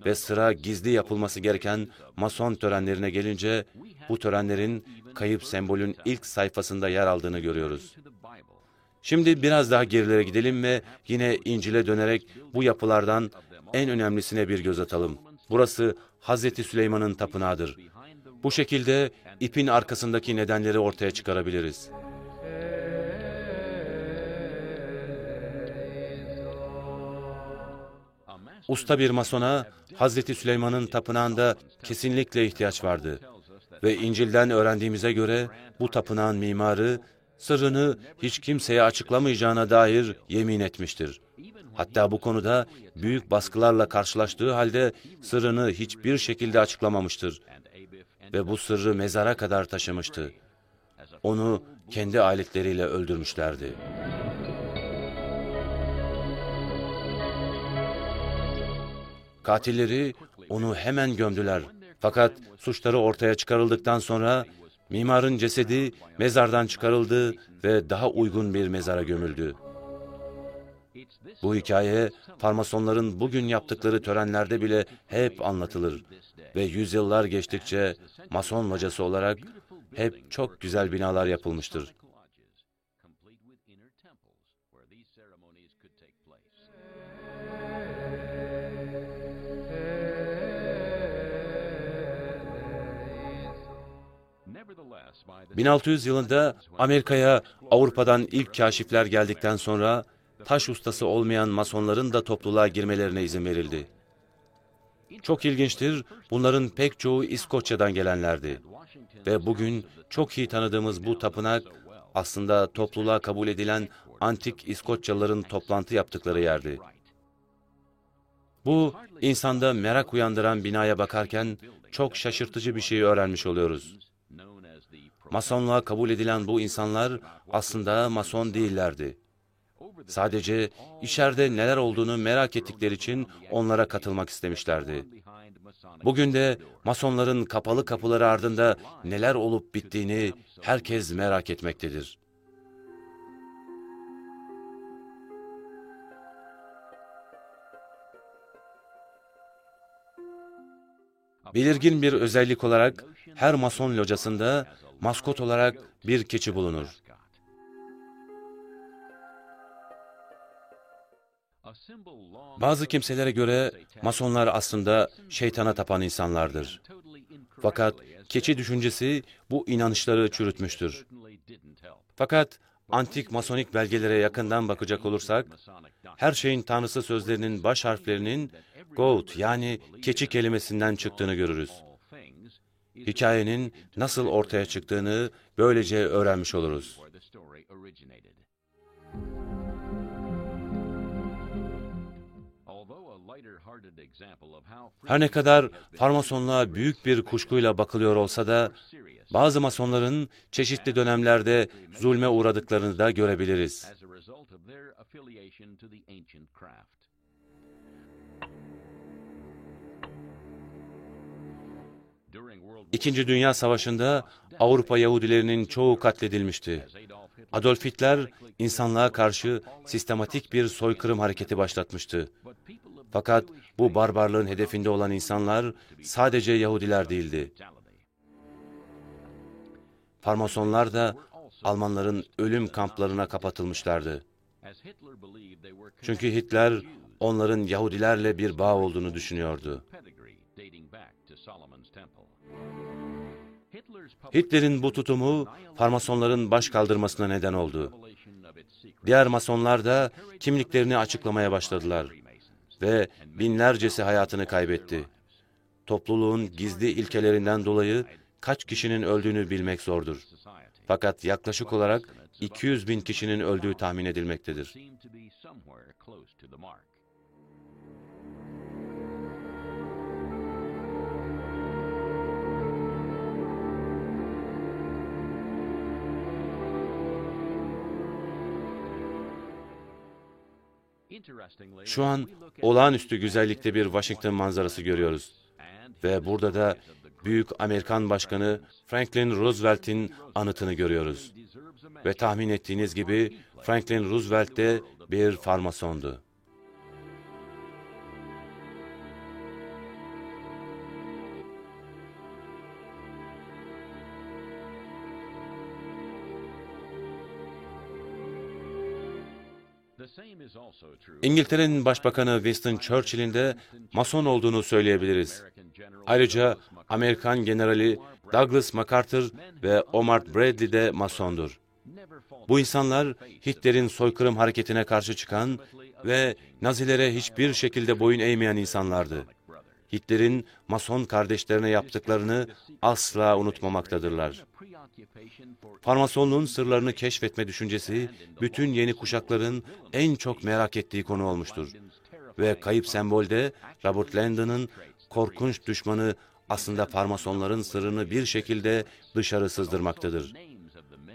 [SPEAKER 1] Ve sıra gizli yapılması gereken mason törenlerine gelince bu törenlerin kayıp sembolün ilk sayfasında yer aldığını görüyoruz. Şimdi biraz daha gerilere gidelim ve yine İncil'e dönerek bu yapılardan en önemlisine bir göz atalım. Burası Hazreti Süleyman'ın tapınağıdır. Bu şekilde ipin arkasındaki nedenleri ortaya çıkarabiliriz. Usta bir masona Hazreti Süleyman'ın tapınağında kesinlikle ihtiyaç vardı. Ve İncil'den öğrendiğimize göre bu tapınağın mimarı sırrını hiç kimseye açıklamayacağına dair yemin etmiştir. Hatta bu konuda büyük baskılarla karşılaştığı halde sırrını hiçbir şekilde açıklamamıştır. Ve bu sırrı mezara kadar taşımıştı. Onu kendi aletleriyle öldürmüşlerdi. Katilleri onu hemen gömdüler. Fakat suçları ortaya çıkarıldıktan sonra mimarın cesedi mezardan çıkarıldı ve daha uygun bir mezara gömüldü. Bu hikaye farmasonların bugün yaptıkları törenlerde bile hep anlatılır ve yüzyıllar geçtikçe mason locası olarak hep çok güzel binalar yapılmıştır. ...1600 yılında Amerika'ya Avrupa'dan ilk kaşifler geldikten sonra... ...taş ustası olmayan masonların da topluluğa girmelerine izin verildi. Çok ilginçtir, bunların pek çoğu İskoçya'dan gelenlerdi. Ve bugün çok iyi tanıdığımız bu tapınak aslında topluluğa kabul edilen antik İskoçyalıların toplantı yaptıkları yerdi. Bu insanda merak uyandıran binaya bakarken çok şaşırtıcı bir şey öğrenmiş oluyoruz. Masonluğa kabul edilen bu insanlar aslında mason değillerdi. Sadece içeride neler olduğunu merak ettikleri için onlara katılmak istemişlerdi. Bugün de masonların kapalı kapıları ardında neler olup bittiğini herkes merak etmektedir. Belirgin bir özellik olarak her mason locasında maskot olarak bir keçi bulunur. Bazı kimselere göre masonlar aslında şeytana tapan insanlardır. Fakat keçi düşüncesi bu inanışları çürütmüştür. Fakat antik masonik belgelere yakından bakacak olursak, her şeyin tanrısı sözlerinin baş harflerinin goat yani keçi kelimesinden çıktığını görürüz. Hikayenin nasıl ortaya çıktığını böylece öğrenmiş oluruz. Her ne kadar farmasonluğa büyük bir kuşkuyla bakılıyor olsa da, bazı masonların çeşitli dönemlerde zulme uğradıklarını da görebiliriz. İkinci Dünya Savaşı'nda Avrupa Yahudilerinin çoğu katledilmişti. Adolf Hitler insanlığa karşı sistematik bir soykırım hareketi başlatmıştı. Fakat bu barbarlığın hedefinde olan insanlar sadece Yahudiler değildi. Farmasonlar da Almanların ölüm kamplarına kapatılmışlardı. Çünkü Hitler onların Yahudilerle bir bağ olduğunu düşünüyordu. Hitler'in bu tutumu farmasonların baş kaldırmasına neden oldu. Diğer masonlar da kimliklerini açıklamaya başladılar ve binlercesi hayatını kaybetti. Topluluğun gizli ilkelerinden dolayı kaç kişinin öldüğünü bilmek zordur. Fakat yaklaşık olarak 200 bin kişinin öldüğü tahmin edilmektedir. Şu an olağanüstü güzellikte bir Washington manzarası görüyoruz. Ve burada da büyük Amerikan Başkanı Franklin Roosevelt'in anıtını görüyoruz. Ve tahmin ettiğiniz gibi Franklin Roosevelt de bir farmasondu. İngiltere'nin Başbakanı Winston Churchill'in de Mason olduğunu söyleyebiliriz. Ayrıca Amerikan Generali Douglas MacArthur ve Omar Bradley de Masondur. Bu insanlar Hitler'in soykırım hareketine karşı çıkan ve Nazilere hiçbir şekilde boyun eğmeyen insanlardı. Hitler'in Mason kardeşlerine yaptıklarını asla unutmamaktadırlar. Farmasonluğun sırlarını keşfetme düşüncesi, bütün yeni kuşakların en çok merak ettiği konu olmuştur. Ve Kayıp Sembol'de Robert Landon'ın korkunç düşmanı aslında farmasonların sırrını bir şekilde dışarı sızdırmaktadır.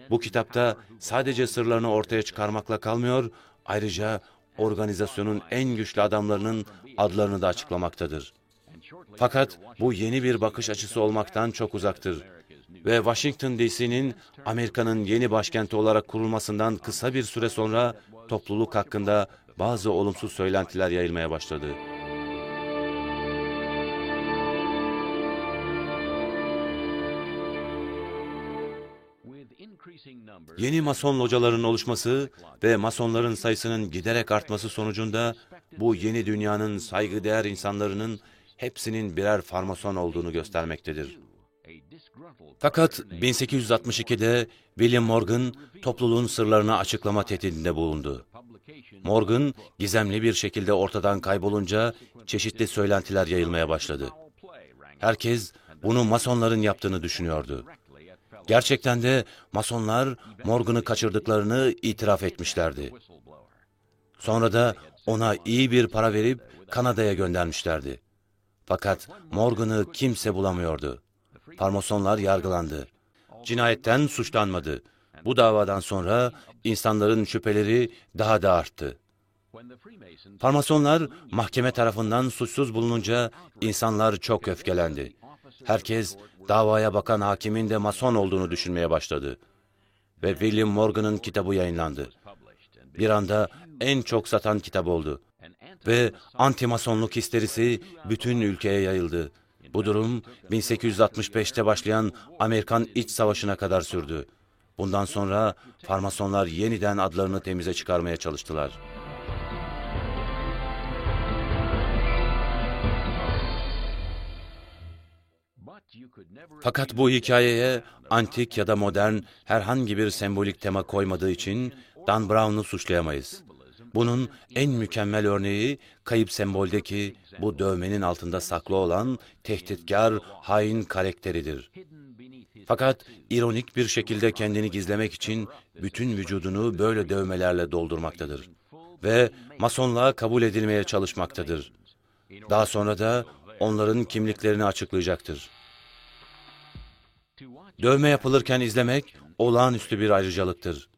[SPEAKER 1] Bu kitapta sadece sırlarını ortaya çıkarmakla kalmıyor, ayrıca organizasyonun en güçlü adamlarının adlarını da açıklamaktadır. Fakat bu yeni bir bakış açısı olmaktan çok uzaktır. Ve Washington DC'nin Amerika'nın yeni başkenti olarak kurulmasından kısa bir süre sonra topluluk hakkında bazı olumsuz söylentiler yayılmaya başladı. Yeni mason locaların oluşması ve masonların sayısının giderek artması sonucunda bu yeni dünyanın saygıdeğer insanlarının hepsinin birer farmason olduğunu göstermektedir. Fakat 1862'de William Morgan topluluğun sırlarını açıklama tehdidinde bulundu. Morgan gizemli bir şekilde ortadan kaybolunca çeşitli söylentiler yayılmaya başladı. Herkes bunu masonların yaptığını düşünüyordu. Gerçekten de masonlar Morgan'ı kaçırdıklarını itiraf etmişlerdi. Sonra da ona iyi bir para verip Kanada'ya göndermişlerdi. Fakat Morgan'ı kimse bulamıyordu. Farmasonlar yargılandı. Cinayetten suçlanmadı. Bu davadan sonra insanların şüpheleri daha da arttı. Farmasonlar mahkeme tarafından suçsuz bulununca insanlar çok öfkelendi. Herkes davaya bakan hakimin de mason olduğunu düşünmeye başladı. Ve William Morgan'ın kitabı yayınlandı. Bir anda en çok satan kitap oldu. Ve antimasonluk histerisi bütün ülkeye yayıldı. Bu durum 1865'te başlayan Amerikan İç Savaşı'na kadar sürdü. Bundan sonra farmasonlar yeniden adlarını temize çıkarmaya çalıştılar. Fakat bu hikayeye antik ya da modern herhangi bir sembolik tema koymadığı için Dan Brown'u suçlayamayız. Bunun en mükemmel örneği kayıp semboldeki bu dövmenin altında saklı olan tehditkar, hain karakteridir. Fakat ironik bir şekilde kendini gizlemek için bütün vücudunu böyle dövmelerle doldurmaktadır. Ve masonluğa kabul edilmeye çalışmaktadır. Daha sonra da onların kimliklerini açıklayacaktır. Dövme yapılırken izlemek olağanüstü bir ayrıcalıktır.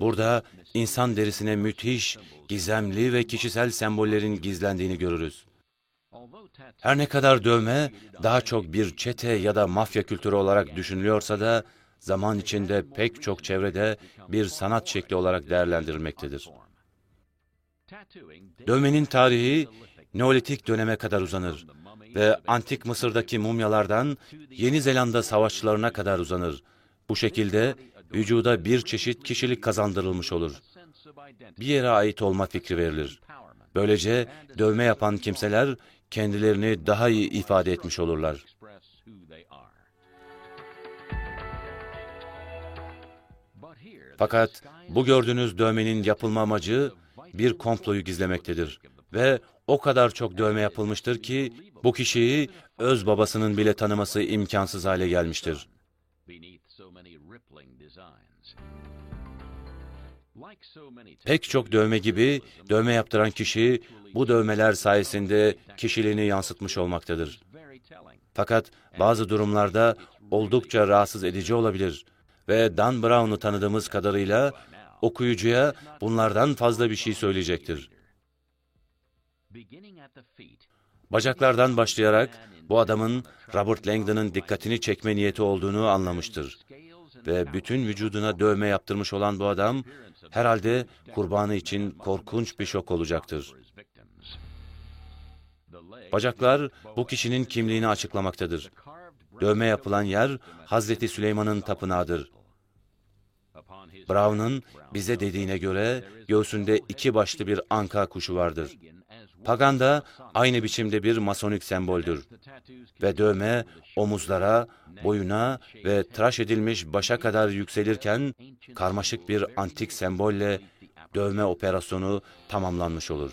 [SPEAKER 1] Burada insan derisine müthiş, gizemli ve kişisel sembollerin gizlendiğini görürüz. Her ne kadar dövme daha çok bir çete ya da mafya kültürü olarak düşünülüyorsa da zaman içinde pek çok çevrede bir sanat şekli olarak değerlendirilmektedir. Dövmenin tarihi Neolitik döneme kadar uzanır ve Antik Mısır'daki mumyalardan Yeni Zelanda savaşçılarına kadar uzanır. Bu şekilde vücuda bir çeşit kişilik kazandırılmış olur. Bir yere ait olma fikri verilir. Böylece dövme yapan kimseler kendilerini daha iyi ifade etmiş olurlar. Fakat bu gördüğünüz dövmenin yapılma amacı bir komployu gizlemektedir. Ve o kadar çok dövme yapılmıştır ki bu kişiyi öz babasının bile tanıması imkansız hale gelmiştir. Pek çok dövme gibi dövme yaptıran kişi bu dövmeler sayesinde kişiliğini yansıtmış olmaktadır. Fakat bazı durumlarda oldukça rahatsız edici olabilir ve Dan Brown'u tanıdığımız kadarıyla okuyucuya bunlardan fazla bir şey söyleyecektir. Bacaklardan başlayarak bu adamın Robert Langdon'ın dikkatini çekme niyeti olduğunu anlamıştır. Ve bütün vücuduna dövme yaptırmış olan bu adam herhalde kurbanı için korkunç bir şok olacaktır. Bacaklar bu kişinin kimliğini açıklamaktadır. Dövme yapılan yer Hazreti Süleyman'ın tapınağıdır. Brown'un bize dediğine göre göğsünde iki başlı bir anka kuşu vardır. Paganda aynı biçimde bir masonik semboldür. Ve dövme omuzlara, boyuna ve tıraş edilmiş başa kadar yükselirken karmaşık bir antik sembolle dövme operasyonu tamamlanmış olur.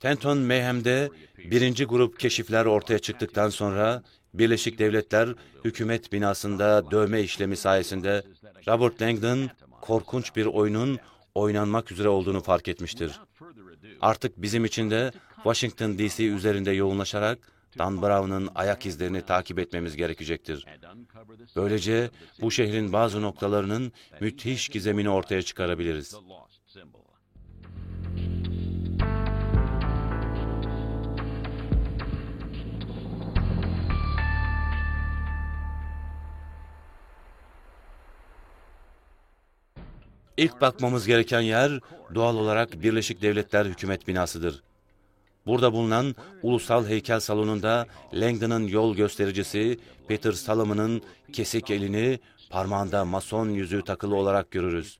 [SPEAKER 1] Tenton Mayhem'de birinci grup keşifler ortaya çıktıktan sonra Birleşik Devletler hükümet binasında dövme işlemi sayesinde Robert Langdon korkunç bir oyunun oynanmak üzere olduğunu fark etmiştir. Artık bizim için de Washington DC üzerinde yoğunlaşarak Dan Brown'un ayak izlerini takip etmemiz gerekecektir. Böylece bu şehrin bazı noktalarının müthiş gizemini ortaya çıkarabiliriz. İlk bakmamız gereken yer doğal olarak Birleşik Devletler Hükümet binasıdır. Burada bulunan ulusal heykel salonunda Langdon'ın yol göstericisi Peter Salomon'ın kesik elini parmağında mason yüzüğü takılı olarak görürüz.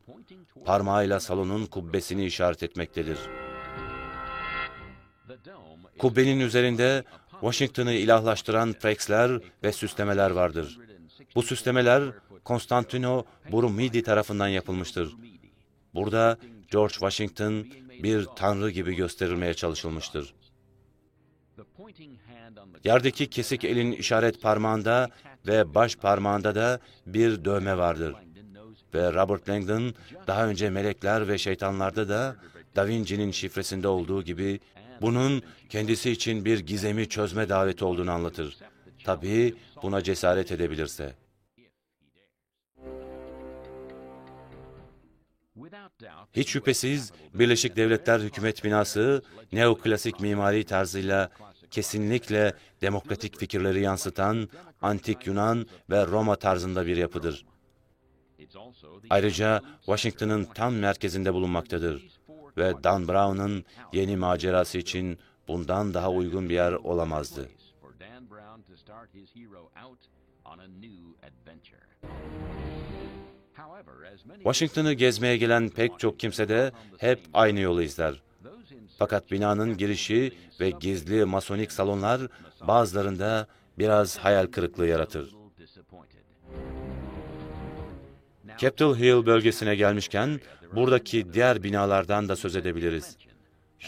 [SPEAKER 1] Parmağıyla salonun kubbesini işaret etmektedir. Kubbenin üzerinde Washington'ı ilahlaştıran frexler ve süslemeler vardır. Bu süslemeler Konstantino Brumidi tarafından yapılmıştır. Burada George Washington bir tanrı gibi gösterilmeye çalışılmıştır. Yerdeki kesik elin işaret parmağında ve baş parmağında da bir dövme vardır. Ve Robert Langdon daha önce melekler ve şeytanlarda da Da Vinci'nin şifresinde olduğu gibi bunun kendisi için bir gizemi çözme daveti olduğunu anlatır. Tabii buna cesaret edebilirse. Hiç şüphesiz Birleşik Devletler Hükümet binası neoklasik mimari tarzıyla kesinlikle demokratik fikirleri yansıtan antik Yunan ve Roma tarzında bir yapıdır. Ayrıca Washington'ın tam merkezinde bulunmaktadır ve Dan Brown'un yeni macerası için bundan daha uygun bir yer olamazdı. Washington'ı gezmeye gelen pek çok kimse de hep aynı yolu izler. Fakat binanın girişi ve gizli masonik salonlar bazılarında biraz hayal kırıklığı yaratır. Capitol Hill bölgesine gelmişken buradaki diğer binalardan da söz edebiliriz.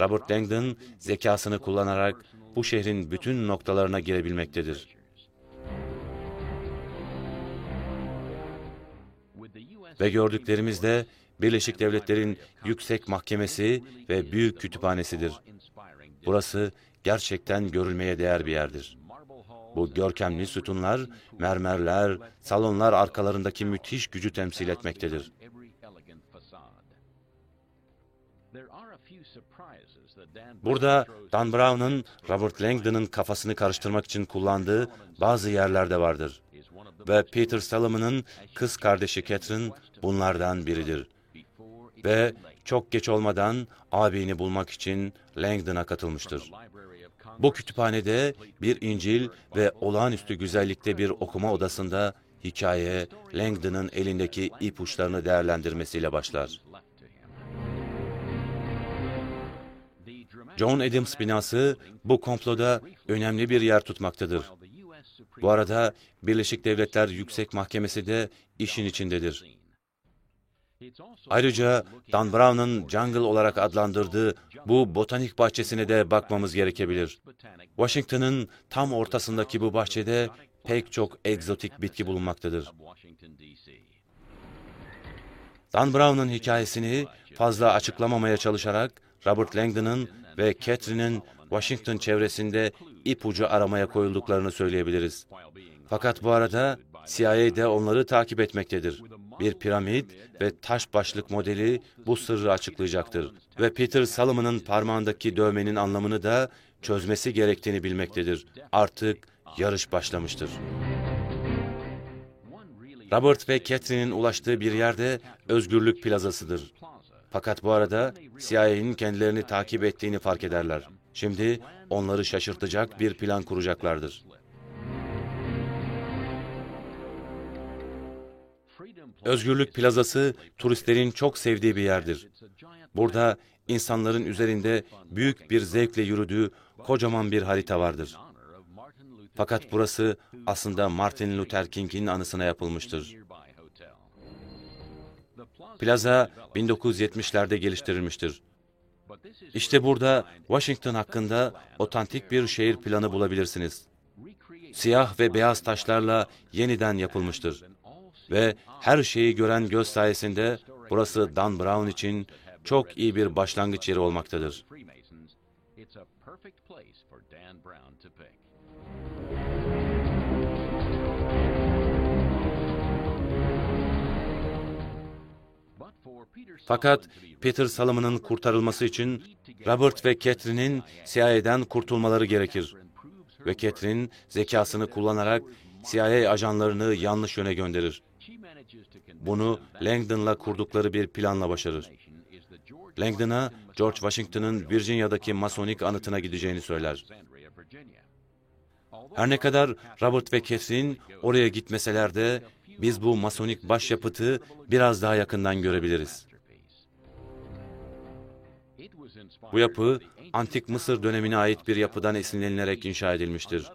[SPEAKER 1] Robert Langdon zekasını kullanarak bu şehrin bütün noktalarına girebilmektedir. Ve gördüklerimiz de Birleşik Devletler'in yüksek mahkemesi ve büyük kütüphanesidir. Burası gerçekten görülmeye değer bir yerdir. Bu görkemli sütunlar, mermerler, salonlar arkalarındaki müthiş gücü temsil etmektedir. Burada Dan Brown'un Robert Langdon'ın kafasını karıştırmak için kullandığı bazı yerlerde vardır. Ve Peter Salomon'ın kız kardeşi Catherine bunlardan biridir. Ve çok geç olmadan abini bulmak için Langdon'a katılmıştır. Bu kütüphanede bir İncil ve olağanüstü güzellikte bir okuma odasında hikaye Langdon'ın elindeki ipuçlarını değerlendirmesiyle başlar. John Adams binası bu komploda önemli bir yer tutmaktadır. Bu arada Birleşik Devletler Yüksek Mahkemesi de işin içindedir. Ayrıca Dan Brown'un Jungle olarak adlandırdığı bu botanik bahçesine de bakmamız gerekebilir. Washington'ın tam ortasındaki bu bahçede pek çok egzotik bitki bulunmaktadır. Dan Brown'un hikayesini fazla açıklamamaya çalışarak Robert Langdon'ın ve Catherine'in Washington çevresinde ipucu aramaya koyulduklarını söyleyebiliriz. Fakat bu arada CIA de onları takip etmektedir. Bir piramit ve taş başlık modeli bu sırrı açıklayacaktır. Ve Peter Salomon'ın parmağındaki dövmenin anlamını da çözmesi gerektiğini bilmektedir. Artık yarış başlamıştır. Robert ve Catherine'in ulaştığı bir yerde Özgürlük Plazası'dır. Fakat bu arada CIA'nin kendilerini takip ettiğini fark ederler. Şimdi onları şaşırtacak bir plan kuracaklardır. Özgürlük Plazası turistlerin çok sevdiği bir yerdir. Burada insanların üzerinde büyük bir zevkle yürüdüğü kocaman bir harita vardır. Fakat burası aslında Martin Luther King'in anısına yapılmıştır. Plaza 1970'lerde geliştirilmiştir. İşte burada Washington hakkında otantik bir şehir planı bulabilirsiniz. Siyah ve beyaz taşlarla yeniden yapılmıştır. Ve her şeyi gören göz sayesinde burası Dan Brown için çok iyi bir başlangıç yeri olmaktadır. Fakat Peter Salomon'ın kurtarılması için Robert ve Catherine'in CIA'den kurtulmaları gerekir. Ve Catherine zekasını kullanarak CIA ajanlarını yanlış yöne gönderir. Bunu Langdon'la kurdukları bir planla başarır. Langdon'a George Washington'ın Virginia'daki Masonik anıtına gideceğini söyler. Her ne kadar Robert ve Catherine oraya gitmeseler de biz bu Masonik başyapıtı biraz daha yakından görebiliriz. Bu yapı, Antik Mısır dönemine ait bir yapıdan esinlenilerek inşa edilmiştir.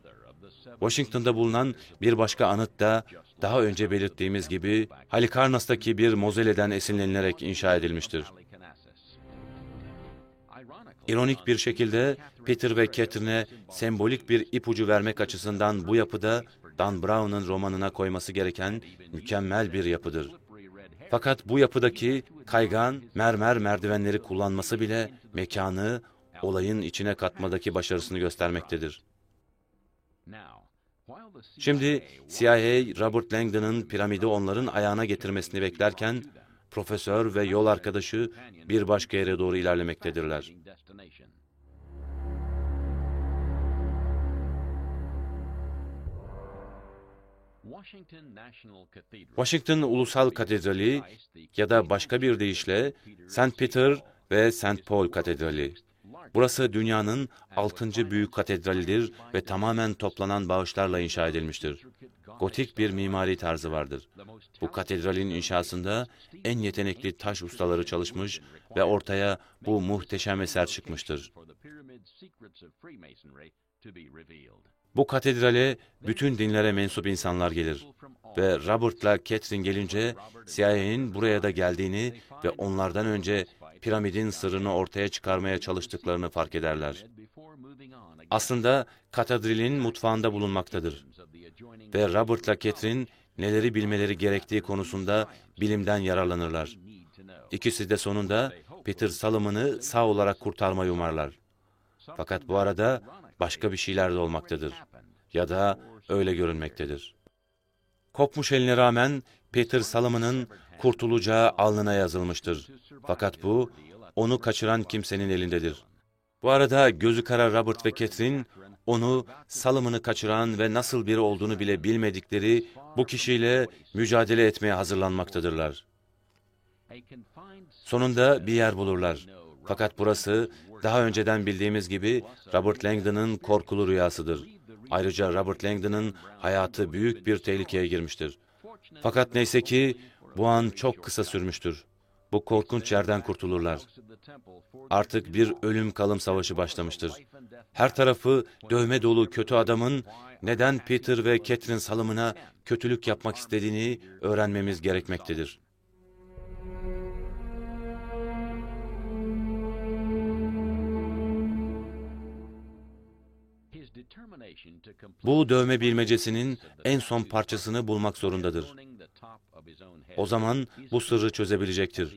[SPEAKER 1] Washington'da bulunan bir başka anıt da daha önce belirttiğimiz gibi Halikarnas'taki bir mozeleden esinlenilerek inşa edilmiştir. İronik bir şekilde Peter ve Catherine'e sembolik bir ipucu vermek açısından bu yapıda Dan Brown'un romanına koyması gereken mükemmel bir yapıdır. Fakat bu yapıdaki kaygan mermer merdivenleri kullanması bile mekanı olayın içine katmadaki başarısını göstermektedir. Şimdi CIA, Robert Langdon'ın piramidi onların ayağına getirmesini beklerken, profesör ve yol arkadaşı bir başka yere doğru ilerlemektedirler. Washington Ulusal Katedrali ya da başka bir deyişle St. Peter ve St. Paul Katedrali. Burası dünyanın altıncı büyük katedralidir ve tamamen toplanan bağışlarla inşa edilmiştir. Gotik bir mimari tarzı vardır. Bu katedralin inşasında en yetenekli taş ustaları çalışmış ve ortaya bu muhteşem eser çıkmıştır. Bu katedrale bütün dinlere mensup insanlar gelir. Ve Robert'la Catherine gelince CIA'nin buraya da geldiğini ve onlardan önce piramidin sırrını ortaya çıkarmaya çalıştıklarını fark ederler. Aslında katedralin mutfağında bulunmaktadır. Ve Robert'la Catherine neleri bilmeleri gerektiği konusunda bilimden yararlanırlar. İkisi de sonunda Peter Salomon'ı sağ olarak kurtarmayı umarlar. Fakat bu arada başka bir şeyler de olmaktadır. Ya da öyle görünmektedir. Kopmuş eline rağmen Peter Salomon'ın kurtulacağı alnına yazılmıştır. Fakat bu, onu kaçıran kimsenin elindedir. Bu arada gözü kara Robert ve Catherine onu salımını kaçıran ve nasıl biri olduğunu bile bilmedikleri bu kişiyle mücadele etmeye hazırlanmaktadırlar. Sonunda bir yer bulurlar. Fakat burası daha önceden bildiğimiz gibi Robert Langdon'ın korkulu rüyasıdır. Ayrıca Robert Langdon'ın hayatı büyük bir tehlikeye girmiştir. Fakat neyse ki bu an çok kısa sürmüştür. Bu korkunç yerden kurtulurlar. Artık bir ölüm kalım savaşı başlamıştır. Her tarafı dövme dolu kötü adamın neden Peter ve Catherine salımına kötülük yapmak istediğini öğrenmemiz gerekmektedir. Bu dövme bilmecesinin en son parçasını bulmak zorundadır. O zaman bu sırrı çözebilecektir.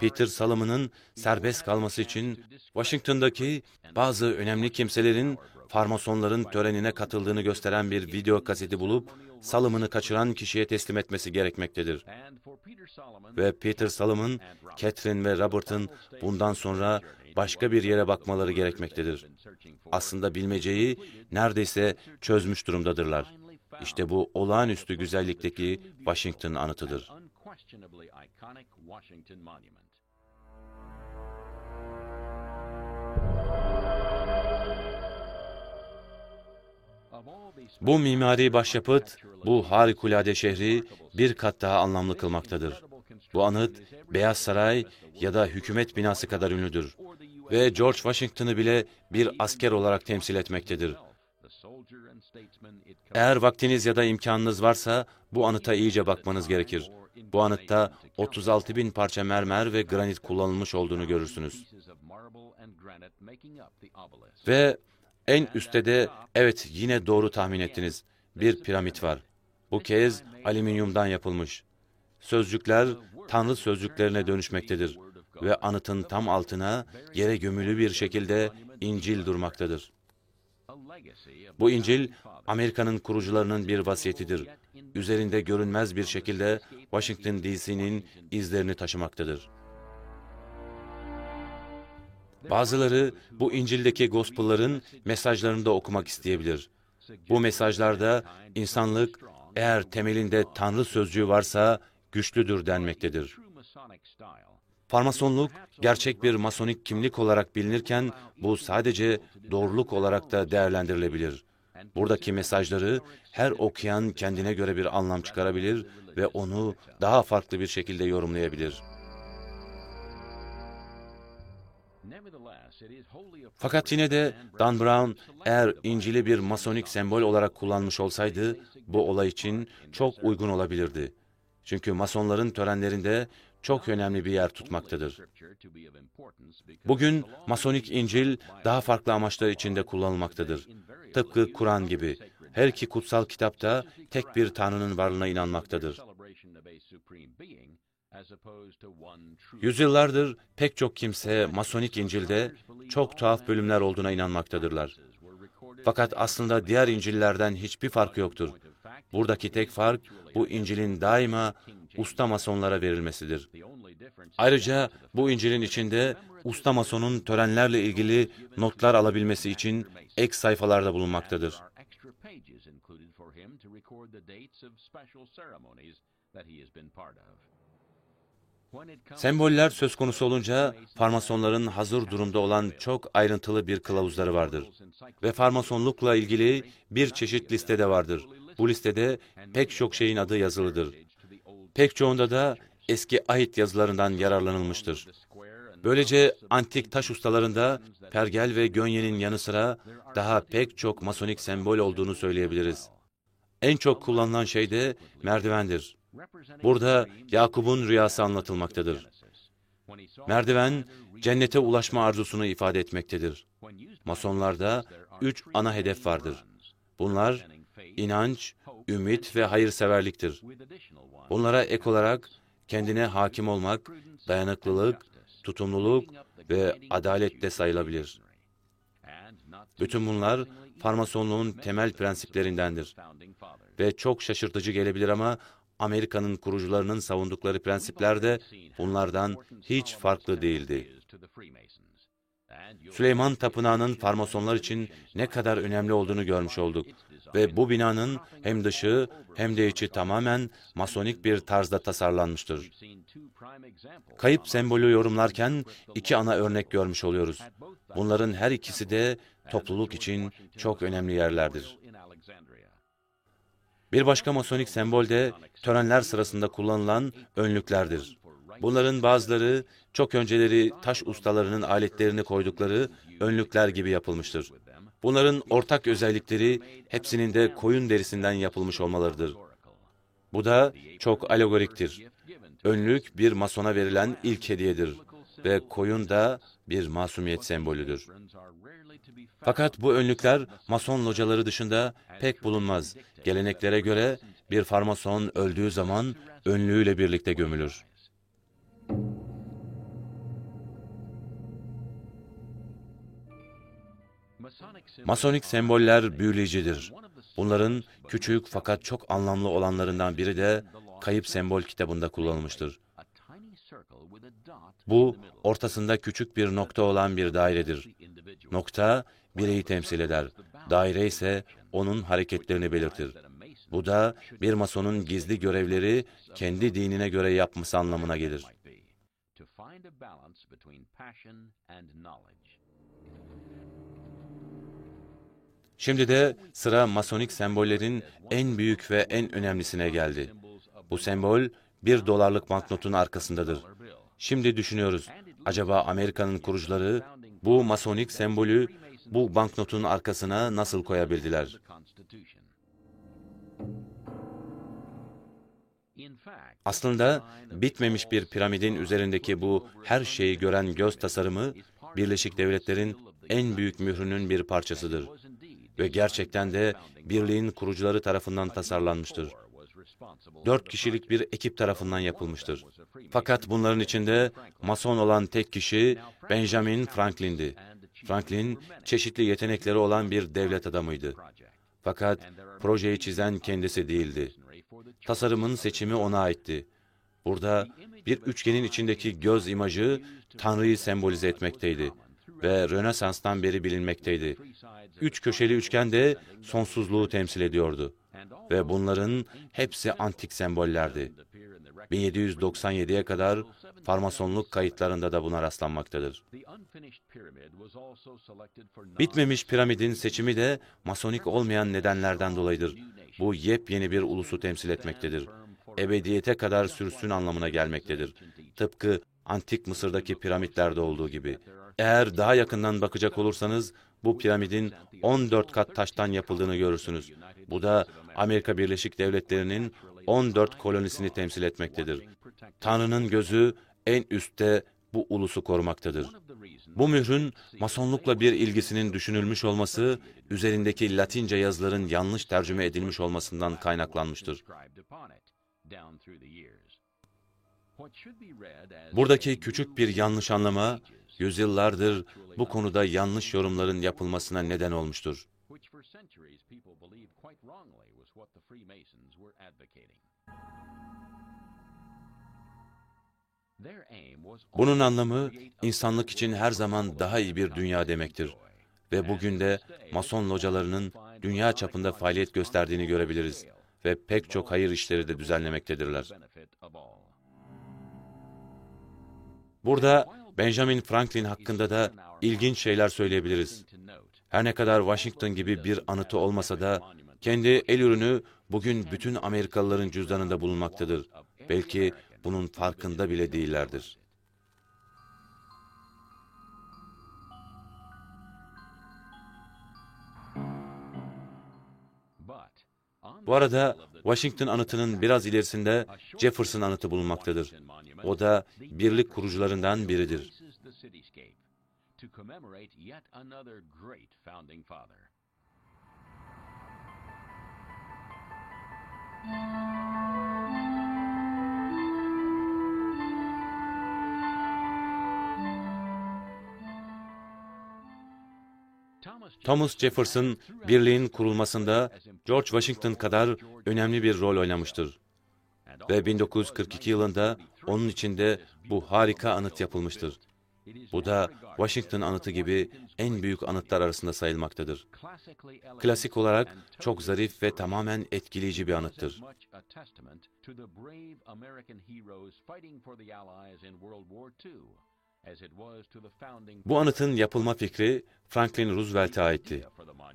[SPEAKER 1] Peter Salomon'ın serbest kalması için Washington'daki bazı önemli kimselerin farmasonların törenine katıldığını gösteren bir video kaseti bulup Salomon'ı kaçıran kişiye teslim etmesi gerekmektedir. Ve Peter Salomon, Catherine ve Robert'ın bundan sonra başka bir yere bakmaları gerekmektedir. Aslında bilmeceyi neredeyse çözmüş durumdadırlar. İşte bu olağanüstü güzellikteki Washington anıtıdır. Bu mimari başyapıt, bu harikulade şehri bir kat daha anlamlı kılmaktadır. Bu anıt, Beyaz Saray ya da hükümet binası kadar ünlüdür ve George Washington'ı bile bir asker olarak temsil etmektedir. Eğer vaktiniz ya da imkanınız varsa bu anıta iyice bakmanız gerekir. Bu anıtta 36 bin parça mermer ve granit kullanılmış olduğunu görürsünüz. Ve en üstte de, evet yine doğru tahmin ettiniz, bir piramit var. Bu kez alüminyumdan yapılmış. Sözcükler Tanrı sözcüklerine dönüşmektedir ve anıtın tam altına yere gömülü bir şekilde İncil durmaktadır. Bu İncil, Amerika'nın kurucularının bir vasiyetidir. Üzerinde görünmez bir şekilde Washington DC'nin izlerini taşımaktadır. Bazıları bu İncil'deki gospel'ların mesajlarını da okumak isteyebilir. Bu mesajlarda insanlık eğer temelinde Tanrı sözcüğü varsa güçlüdür denmektedir. Farmasonluk gerçek bir masonik kimlik olarak bilinirken bu sadece doğruluk olarak da değerlendirilebilir. Buradaki mesajları her okuyan kendine göre bir anlam çıkarabilir ve onu daha farklı bir şekilde yorumlayabilir. Fakat yine de Dan Brown eğer İncil'i bir masonik sembol olarak kullanmış olsaydı bu olay için çok uygun olabilirdi. Çünkü masonların törenlerinde çok önemli bir yer tutmaktadır. Bugün Masonik İncil daha farklı amaçlar içinde kullanılmaktadır. Tıpkı Kur'an gibi her iki kutsal kitapta tek bir Tanrı'nın varlığına inanmaktadır. Yüzyıllardır pek çok kimse Masonik İncil'de çok tuhaf bölümler olduğuna inanmaktadırlar. Fakat aslında diğer İncil'lerden hiçbir farkı yoktur. Buradaki tek fark bu İncil'in daima usta masonlara verilmesidir. Ayrıca bu İncil'in içinde usta masonun törenlerle ilgili notlar alabilmesi için ek sayfalarda bulunmaktadır. Semboller söz konusu olunca farmasonların hazır durumda olan çok ayrıntılı bir kılavuzları vardır. Ve farmasonlukla ilgili bir çeşit liste de vardır. Bu listede pek çok şeyin adı yazılıdır. Pek çoğunda da eski ahit yazılarından yararlanılmıştır. Böylece antik taş ustalarında pergel ve gönyenin yanı sıra daha pek çok masonik sembol olduğunu söyleyebiliriz. En çok kullanılan şey de merdivendir. Burada Yakup'un rüyası anlatılmaktadır. Merdiven, cennete ulaşma arzusunu ifade etmektedir. Masonlarda üç ana hedef vardır. Bunlar inanç, ümit ve hayırseverliktir. Bunlara ek olarak kendine hakim olmak, dayanıklılık, tutumluluk ve adalet de sayılabilir. Bütün bunlar farmasonluğun temel prensiplerindendir. Ve çok şaşırtıcı gelebilir ama Amerika'nın kurucularının savundukları prensipler de bunlardan hiç farklı değildi. Süleyman Tapınağı'nın farmasonlar için ne kadar önemli olduğunu görmüş olduk. Ve bu binanın hem dışı hem de içi tamamen masonik bir tarzda tasarlanmıştır. Kayıp sembolü yorumlarken iki ana örnek görmüş oluyoruz. Bunların her ikisi de topluluk için çok önemli yerlerdir. Bir başka masonik sembol de törenler sırasında kullanılan önlüklerdir. Bunların bazıları çok önceleri taş ustalarının aletlerini koydukları önlükler gibi yapılmıştır. Bunların ortak özellikleri hepsinin de koyun derisinden yapılmış olmalarıdır. Bu da çok alegoriktir. Önlük bir masona verilen ilk hediyedir ve koyun da bir masumiyet sembolüdür. Fakat bu önlükler mason locaları dışında pek bulunmaz. Geleneklere göre bir farmason öldüğü zaman önlüğüyle birlikte gömülür. Masonik semboller büyüleyicidir. Bunların küçük fakat çok anlamlı olanlarından biri de Kayıp Sembol kitabında kullanılmıştır. Bu, ortasında küçük bir nokta olan bir dairedir. Nokta, bireyi temsil eder. Daire ise onun hareketlerini belirtir. Bu da bir masonun gizli görevleri kendi dinine göre yapması anlamına gelir. Şimdi de sıra masonik sembollerin en büyük ve en önemlisine geldi. Bu sembol bir dolarlık banknotun arkasındadır. Şimdi düşünüyoruz, acaba Amerika'nın kurucuları bu masonik sembolü bu banknotun arkasına nasıl koyabildiler? Aslında bitmemiş bir piramidin üzerindeki bu her şeyi gören göz tasarımı, Birleşik Devletler'in en büyük mührünün bir parçasıdır ve gerçekten de birliğin kurucuları tarafından tasarlanmıştır. Dört kişilik bir ekip tarafından yapılmıştır. Fakat bunların içinde mason olan tek kişi Benjamin Franklin'di. Franklin, çeşitli yetenekleri olan bir devlet adamıydı. Fakat projeyi çizen kendisi değildi. Tasarımın seçimi ona aitti. Burada bir üçgenin içindeki göz imajı Tanrı'yı sembolize etmekteydi ve Rönesans'tan beri bilinmekteydi. Üç köşeli üçgen de sonsuzluğu temsil ediyordu. Ve bunların hepsi antik sembollerdi. 1797'ye kadar farmasonluk kayıtlarında da buna rastlanmaktadır. Bitmemiş piramidin seçimi de masonik olmayan nedenlerden dolayıdır. Bu yepyeni bir ulusu temsil etmektedir. Ebediyete kadar sürsün anlamına gelmektedir. Tıpkı antik Mısır'daki piramitlerde olduğu gibi. Eğer daha yakından bakacak olursanız bu piramidin 14 kat taştan yapıldığını görürsünüz. Bu da Amerika Birleşik Devletleri'nin 14 kolonisini temsil etmektedir. Tanrı'nın gözü en üstte bu ulusu korumaktadır. Bu mührün masonlukla bir ilgisinin düşünülmüş olması, üzerindeki Latince yazıların yanlış tercüme edilmiş olmasından kaynaklanmıştır. Buradaki küçük bir yanlış anlama, yüzyıllardır bu konuda yanlış yorumların yapılmasına neden olmuştur. Bunun anlamı insanlık için her zaman daha iyi bir dünya demektir. Ve bugün de Mason localarının dünya çapında faaliyet gösterdiğini görebiliriz ve pek çok hayır işleri de düzenlemektedirler. Burada Benjamin Franklin hakkında da ilginç şeyler söyleyebiliriz. Her ne kadar Washington gibi bir anıtı olmasa da kendi el ürünü bugün bütün Amerikalıların cüzdanında bulunmaktadır. Belki bunun farkında bile değillerdir. Bu arada Washington anıtının biraz ilerisinde Jefferson anıtı bulunmaktadır. O da birlik kurucularından biridir. Thomas Jefferson, birliğin kurulmasında George Washington kadar önemli bir rol oynamıştır. Ve 1942 yılında onun içinde bu harika anıt yapılmıştır. Bu da Washington anıtı gibi en büyük anıtlar arasında sayılmaktadır. Klasik olarak çok zarif ve tamamen etkileyici bir anıttır. Bu anıtın yapılma fikri Franklin Roosevelt'e aitti.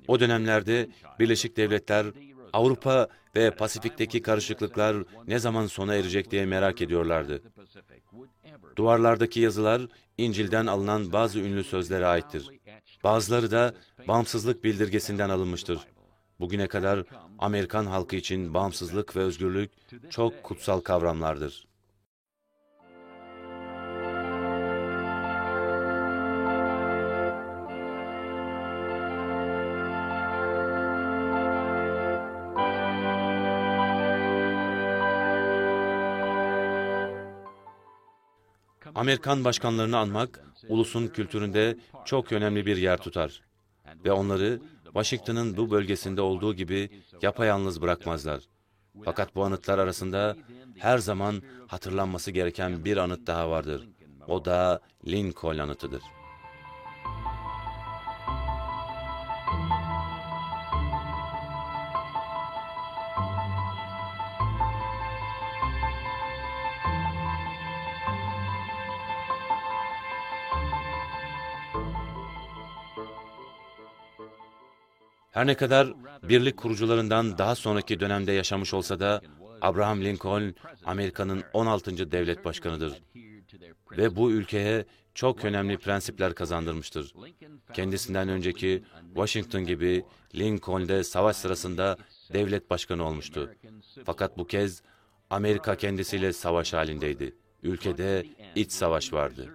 [SPEAKER 1] O dönemlerde Birleşik Devletler, Avrupa ve Pasifik'teki karışıklıklar ne zaman sona erecek diye merak ediyorlardı. Duvarlardaki yazılar İncil'den alınan bazı ünlü sözlere aittir. Bazıları da bağımsızlık bildirgesinden alınmıştır. Bugüne kadar Amerikan halkı için bağımsızlık ve özgürlük çok kutsal kavramlardır. Amerikan başkanlarını anmak, ulusun kültüründe çok önemli bir yer tutar. Ve onları Washington'ın bu bölgesinde olduğu gibi yapayalnız bırakmazlar. Fakat bu anıtlar arasında her zaman hatırlanması gereken bir anıt daha vardır. O da Lincoln anıtıdır. Her ne kadar birlik kurucularından daha sonraki dönemde yaşamış olsa da Abraham Lincoln Amerika'nın 16. devlet başkanıdır ve bu ülkeye çok önemli prensipler kazandırmıştır. Kendisinden önceki Washington gibi Lincoln de savaş sırasında devlet başkanı olmuştu. Fakat bu kez Amerika kendisiyle savaş halindeydi. Ülkede iç savaş vardı.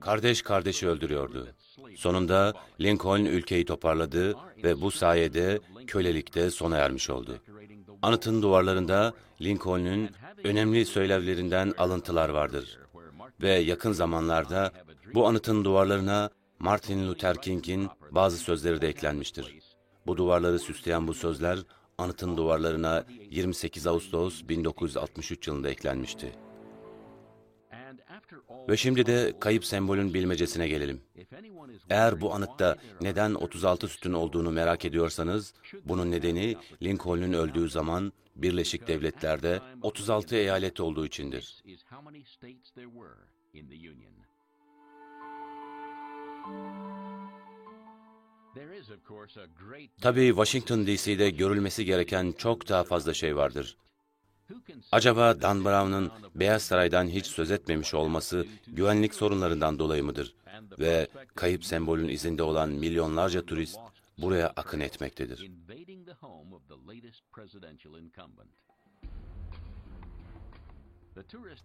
[SPEAKER 1] Kardeş kardeşi öldürüyordu. Sonunda Lincoln ülkeyi toparladı ve bu sayede kölelikte sona ermiş oldu. Anıtın duvarlarında Lincoln'un önemli söylevlerinden alıntılar vardır. Ve yakın zamanlarda bu anıtın duvarlarına Martin Luther King'in bazı sözleri de eklenmiştir. Bu duvarları süsleyen bu sözler anıtın duvarlarına 28 Ağustos 1963 yılında eklenmişti. Ve şimdi de kayıp sembolün bilmecesine gelelim. Eğer bu anıtta neden 36 sütun olduğunu merak ediyorsanız, bunun nedeni Lincoln'un öldüğü zaman Birleşik Devletler'de 36 eyalet olduğu içindir. Tabii Washington DC'de görülmesi gereken çok daha fazla şey vardır. Acaba Dan Brown'un Beyaz Saray'dan hiç söz etmemiş olması güvenlik sorunlarından dolayı mıdır? Ve kayıp sembolün izinde olan milyonlarca turist buraya akın etmektedir.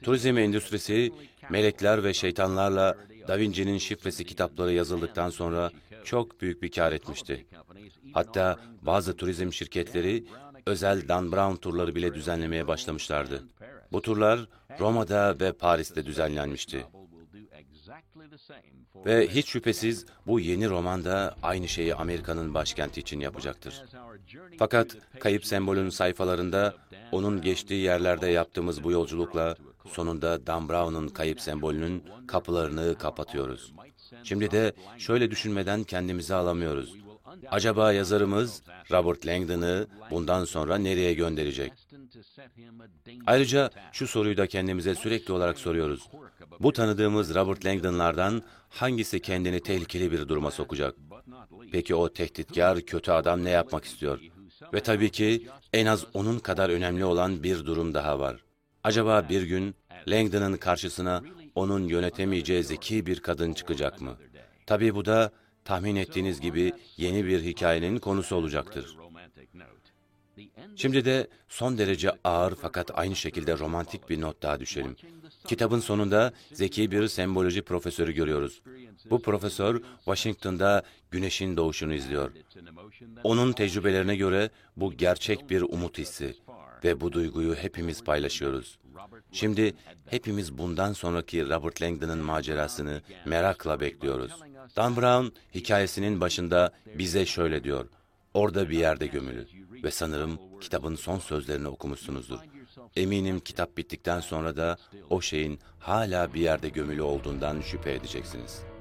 [SPEAKER 1] Turizm endüstrisi, melekler ve şeytanlarla Da Vinci'nin şifresi kitapları yazıldıktan sonra çok büyük bir kar etmişti. Hatta bazı turizm şirketleri özel Dan Brown turları bile düzenlemeye başlamışlardı. Bu turlar Roma'da ve Paris'te düzenlenmişti. Ve hiç şüphesiz bu yeni roman da aynı şeyi Amerika'nın başkenti için yapacaktır. Fakat kayıp sembolün sayfalarında onun geçtiği yerlerde yaptığımız bu yolculukla sonunda Dan Brown'un kayıp sembolünün kapılarını kapatıyoruz. Şimdi de şöyle düşünmeden kendimizi alamıyoruz. Acaba yazarımız Robert Langdon'ı bundan sonra nereye gönderecek? Ayrıca şu soruyu da kendimize sürekli olarak soruyoruz. Bu tanıdığımız Robert Langdon'lardan hangisi kendini tehlikeli bir duruma sokacak? Peki o tehditkar, kötü adam ne yapmak istiyor? Ve tabii ki en az onun kadar önemli olan bir durum daha var. Acaba bir gün Langdon'ın karşısına onun yönetemeyeceği zeki bir kadın çıkacak mı? Tabii bu da tahmin ettiğiniz gibi yeni bir hikayenin konusu olacaktır. Şimdi de son derece ağır fakat aynı şekilde romantik bir not daha düşelim. Kitabın sonunda zeki bir semboloji profesörü görüyoruz. Bu profesör Washington'da güneşin doğuşunu izliyor. Onun tecrübelerine göre bu gerçek bir umut hissi ve bu duyguyu hepimiz paylaşıyoruz. Şimdi hepimiz bundan sonraki Robert Langdon'ın macerasını merakla bekliyoruz. Dan Brown hikayesinin başında bize şöyle diyor. Orada bir yerde gömülü ve sanırım kitabın son sözlerini okumuşsunuzdur. Eminim kitap bittikten sonra da o şeyin hala bir yerde gömülü olduğundan şüphe edeceksiniz.''